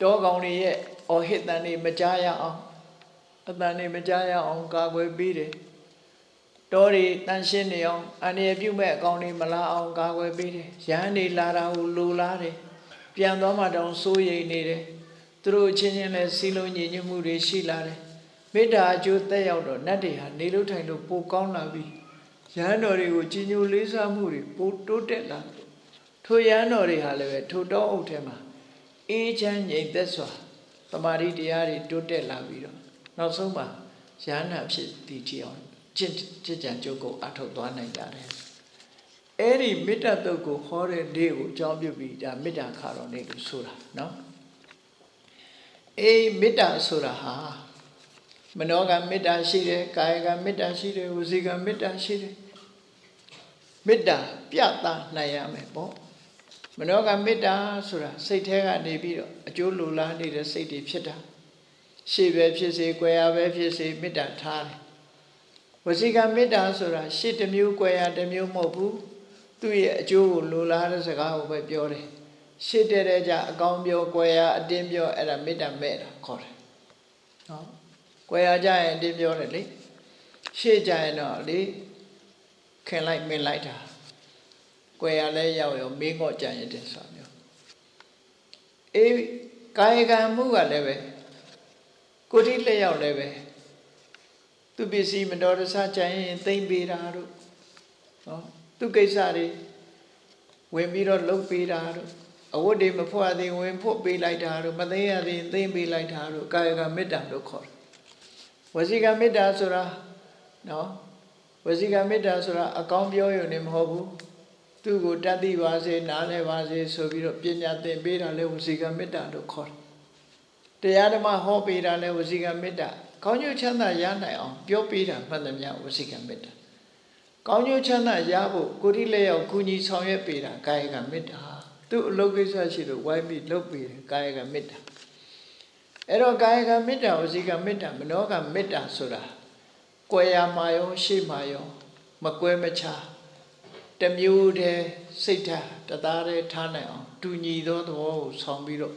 တောကောင်တွေရဲ့အော်ဟစ်တန်တွေမကြားရအောင်အတန်တွေမကြားရအောင်ကာကွယ်ပေးတယ်တောတွေတန်ရှင်းနေအောင်အန္တရာယ်ပြုမဲ့အကောင်တွေမလာအောင်ကာကွယ်ပေးတယ်ရဟန်းတွေလာတာကိုလိုလားတယ်ပြန်သွားမှတောင်စိုးရိမ်နေတယ်သူတို့ချင်းချင်းလဲစီလုံးညီညွတ်မှုတွေရှိလာတယ် မေတ္တာအကျိုးတက်ရောက်တော့နတ်တွေဟာနေလို့ထိုင်လို့ပိုကောင်းလာပြီရဟန်းတော်တွေကိုကြီးညိုလေးစားမှုတွေပိုတိုးတက်လာထိုရဟန်းတော်တွေဟာလည်းပဲထိုတောအုပ်ထဲမှာအေးချမ်းငြိမ်သက်စွာတမာရီတရားတွေတိုးတက်လာပြီးတော့နောက်ဆုံးမှာရဟနာဖြစ်တည်ကြအောင်ကျင့်ကျင့်ကြံကြုတ်ကိုအထောက်သွားနိုင်ကြတယ်အဲ့ဒီမေတ္တာတုတ်ကိုဟောတဲ့နေ့ကိုအကြောင်းပြုပြီးဒါမေတ္တာခါတော်နေ့လို့ဆိုတာနော်အေးမေတ္တာဆိုတာဟာ မနောကမေတ္တာရှိတယ်ကာယကမေတ္တာရှိတယ်ဝစီကမေတ္တာရှိတယ်မေတ္တာပြသနိုင်ရမယ်ပေါ့မနောကမေတ္တာဆိုတာစိတ်ထဲကနေပြီးတော့အကျိုးလိုလားနေတဲ့စိတ်တွေဖြစ်တာရှေ့ပဲဖြစ်စေ၊ကွယ်ရပဲဖြစ်စေမေတ္တာထားတယ်ဝစီကမေတ္တာဆိုတာရှေ့တစ်မျိုးကွယ်ရတစ်မျိုးမဟုတ်ဘူးသူ့ရဲ့အကျိုးကိုလိုလားတဲ့စကားကိုပဲပြောတယ်ရှေ့တဲ့တဲ့ကြအကောင်းပြောကွယ်ရအတင်းပြောအဲ့ဒါမေတ္တာမဲ့တာခေါ်တယ်နော် ကွယ်ရကြရင်အတင်းပြောတယ်လေရှေ့ကြရင်တော့လေခင်လိုက်မင်းလိုက်တာကွယ်ရလဲရောက်ရောမေးငေါ့ကြရင်တဲ့ဆိုမျိုးအေးကာယကံမှုကလည်းပဲကိုတိလက်ရောက်လည်းပဲသူပစ္စည်းမတော်တဆကြရင်သိမ့်ပေးတာတို့နော်သူကိစ္စတွေဝင်ပြီးတော့လှုပ်ပေးတာတို့အဝတ်တွေမဖွက်သေးဝင်ဖွက်ပေးလိုက်တာတို့မသိရသေးသိမ့်ပေးလိုက်တာတို့ကာယကမေတ္တာလို့ခေါ်တယ် ဝစီကမေတ္တာဆိုတာနော်ဝစီကမေတ္တာဆိုတာအကောင်းပြောရုံနဲ့မဟုတ်ဘူးသူ့ကိုတတ်သိပါစေနားလည်ပါစေဆိုပြီးတော့ပညာသင်ပေးတာလဲဝစီကမေတ္တာလို့ခေါ်တယ်တရားဓမ္မဟောပေးတာလဲဝစီကမေတ္တာကောင်းကျိုးချမ်းသာရနိုင်အောင်ပြောပေးတာမှန်သမျှဝစီကမေတ္တာကောင်းကျိုးချမ်းသာရဖို့ကိုရိလက်ရောက်ကုညီဆောင်ရွက်ပေးတာကာယကမေတ္တာသူ့အလုပ်ကိစ္စရှိလို့ဝိုင်းပြီးလုပ်ပေးတယ်ကာယကမေတ္တာ အဲ့တော့ကာယကမေတ္တာဝစီကမေတ္တာမနောကမေတ္တာဆိုတာကွယ်ရမှာရောရှေ့မှာရောမကွဲမခြားတမျိုးတည်းစိတ်ထားတသားတည်းထားနိုင်အောင်တူညီသောသဘောကိုဆောင်ပြီးတော့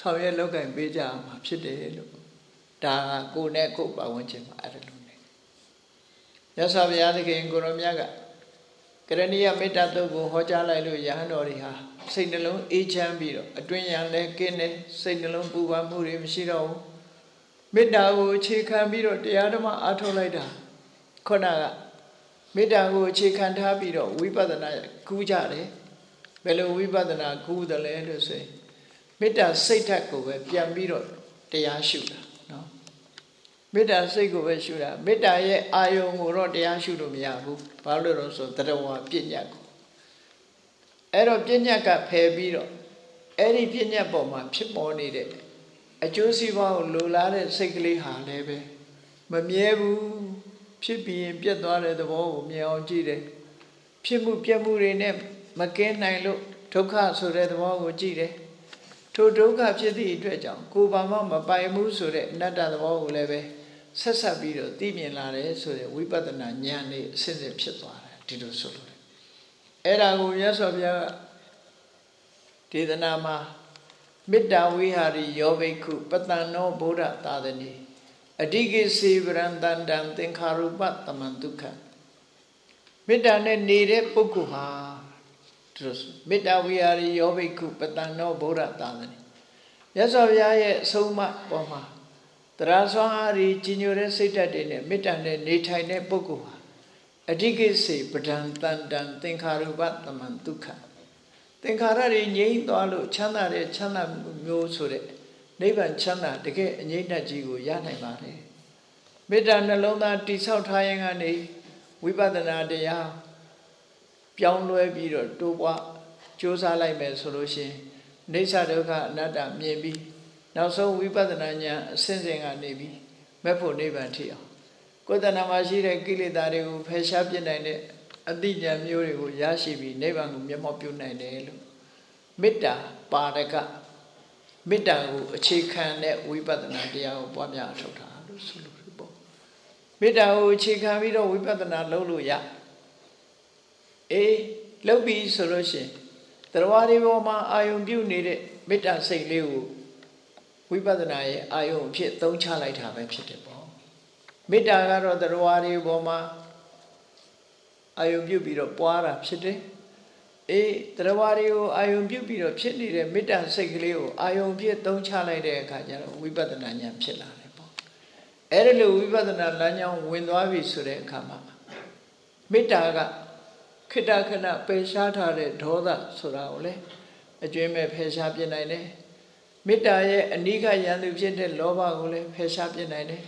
ဆောင်ရွက်လောက်ကင်ပေးကြမှာဖြစ်တယ်လို့ဒါကကိုယ်နဲ့ကိုယ်ပတ်ဝန်းကျင်မှာအဲ့ဒါလို့နေမြတ်စွာဘုရားသခင်ကိုရောမြတ်က ကရဏီယမေတ္တာတုတ်ကိုဟောကြားလိုက်လို့ယဟန်တော်တွေဟာစိတ်နှလုံးအေးချမ်းပြီးတော့အတွင်းရန်လည်းကင်းတယ်စိတ်နှလုံးပူပန်မှုတွေမရှိတော့ဘူးမေတ္တာကိုအခြေခံပြီးတော့တရားဓမ္မအားထုတ်လိုက်တာခုနကမေတ္တာကိုအခြေခံထားပြီးတော့ဝိပဿနာကူးကြတယ်ဘယ်လိုဝိပဿနာကူးတယ်လဲလို့ဆိုရင်မေတ္တာစိတ်ဓာတ်ကိုပဲပြန်ပြီးတော့တရားရှုတာနော် မေတ္တာစိတ်ကိုပဲရှုတာမေတ္တာရဲ့အာယုံကိုတော့တရားရှုလို့မရဘူးဘာလို့လဲဆိုတရဝပြဉ္ညာကိုအဲ့တော့ပြဉ္ညာကဖယ်ပြီးတော့အဲ့ဒီပြဉ္ညာပေါ်မှာဖြစ်ပေါ်နေတဲ့အကျိုးစီးပွားကိုလိုလားတဲ့စိတ်ကလေးဟာလည်းပဲမမြဲဘူးဖြစ်ပြီးရင်ပြတ်သွားတဲ့သဘောကိုမြင်အောင်ကြည့်တယ်ဖြစ်မှုပြတ်မှုတွေနဲ့မကင်းနိုင်လို့ဒုက္ခဆိုတဲ့သဘောကိုကြည့်တယ်ထိုဒုက္ခဖြစ်သည့်အတွက်ကြောင့်ကိုယ်ဘာမှမပိုင်ဘူးဆိုတဲ့အနတ္တသဘောကိုလည်းပဲ ဆက်ဆက်ပြီးတော့သိမြင်လာတယ်ဆိုတဲ့ဝိပဿနာဉာဏ်နဲ့အစစ်စစ်ဖြစ်သွားတယ်ဒီလိုဆိုလို့အဲ့ဒါကိုမြတ်စွာဘုရားကဒေသနာမှာမေတ္တာဝိဟာရီယောဘိက္ခုပတန်နောဗုဒ္ဓသာသနီအဓိကိစေဗရံတန္တံသင်္ခါရုပတမန်ဒုက္ခမေတ္တာနဲ့နေတဲ့ပုဂ္ဂိုလ်ဟာမေတ္တာဝိဟာရီယောဘိက္ခုပတန်နောဗုဒ္ဓသာသနီမြတ်စွာဘုရားရဲ့အဆုံးအမပေါ်မှာ တရားစွမ်းအားရီကြီးညိုတဲ့စိတ်ဓာတ်တွေနဲ့မေတ္တာနဲ့နေထိုင်တဲ့ပုဂ္ဂိုလ်ဟာအဓိကိစေပဒံတန်တံသင်္ခါရုပတမန်ဒုက္ခသင်္ခါရတွေငြိမ့်သွားလို့ချမ်းသာတဲ့ချမ်းသာမျိုးဆိုတဲ့နိဗ္ဗာန်ချမ်းသာတကယ်အငြိမ့်တတ်ကြီးကိုရနိုင်ပါတယ်မေတ္တာနှလုံးသားတိဆောက်ထားရင်ကနေဝိပဿနာတရားပြောင်းလဲပြီးတော့တိုးပွားကြိုးစားလိုက်မယ်ဆိုလို့ရှိရင်နေသဒုက္ခအနတ္တမြင်ပြီး နောက်ဆုံးဝိပဿနာဉာဏ်အစဉ်စဉ်ကနေပြီးမဲ့ဖို့နိဗ္ဗာန်ထိအောင်ကိုယ်တဏ္ဍာမှာရှိတဲ့ကိလေသာတွေကိုဖယ်ရှားပြစ်နိုင်တဲ့အတိဉာဏ်မျိုးတွေကိုရရှိပြီးနိဗ္ဗာန်ကိုမျက်မှောက်ပြုနိုင်တယ်လို့မေတ္တာပါရကမေတ္တာကိုအခြေခံတဲ့ဝိပဿနာတရားကိုပွားများအထောက်ထားလို့ဆိုလို့ပေါ့မေတ္တာကိုအခြေခံပြီးတော့ဝိပဿနာလုပ်လို့ရအေးလုပ်ပြီးဆိုလို့ရှိရင်တရားတွေပေါ်မှာအာယုံပြုတ်နေတဲ့မေတ္တာစိတ်လေးကို ဝိပဿနာရဲ့အာယုံအဖြစ်သုံးချလိုက်တာပဲဖြစ်တယ်ပေါ့မေတ္တာကတော့တရားတွေပေါ်မှာအာယုံပြုတ်ပြီးတော့ပွားတာဖြစ်တယ်အေးတရားတွေကိုအာယုံပြုတ်ပြီးတော့ဖြစ်နေတဲ့မေတ္တာစိတ်ကလေးကိုအာယုံဖြစ်သုံးချလိုက်တဲ့အခါကျတော့ဝိပဿနာဉာဏ်ဖြစ်လာတယ်ပေါ့အဲ့ဒီလိုဝိပဿနာလမ်းကြောင်းဝင်သွားပြီဆိုတဲ့အခါမှာမေတ္တာကခိတခဏပယ်ရှားထားတဲ့ဒေါသဆိုတာကိုလေအကျွင်းမဲ့ဖယ်ရှားပြနိုင်တယ် မေတ္တာရဲ့အနိကယန္တုဖြစ်တဲ့လောဘကိုလည်းဖယ်ရှားပြနိုင်တယ်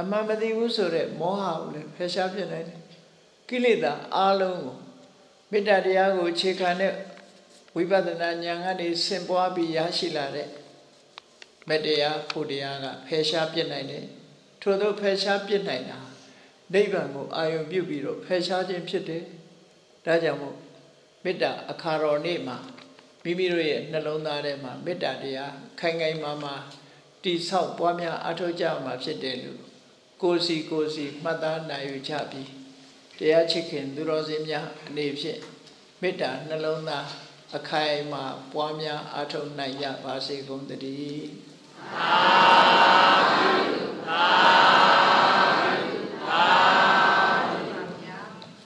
အမှန်မသိဘူးဆိုတဲ့မောဟကိုလည်းဖယ်ရှားပြနိုင်တယ်ကိလေသာအလုံးကိုမေတ္တာတရားကိုအခြေခံတဲ့ဝိပဿနာဉာဏ်ကနေဆင်ပွားပြီးရရှိလာတဲ့မတရားဖို့တရားကဖယ်ရှားပြနိုင်တယ်ထို့သောဖယ်ရှားပြနိုင်တာနိဗ္ဗာန်ကိုအာရုံပြုပြီးတော့ဖယ်ရှားခြင်းဖြစ်တယ်ဒါကြောင့်မို့မေတ္တာအခါတော်နေ့မှာ မိမိတို့ရဲ့နှလုံးသားထဲမှာမေတ္တာတရားခိုင်ခိုင်မာမာတိဆောက်ပွားများအထောက်ကြမှာဖြစ်တယ်လို့ကိုယ်စီကိုယ်စီမှတ်သားနိုင်ယူကြပြီးတရားချစ်ခင်သူတော်စင်များအနေဖြင့်မေတ္တာနှလုံးသားအခိုင်မာပွားများအထောက်နိုင်ရပါစေကုန်သတည်းသာဓုသာ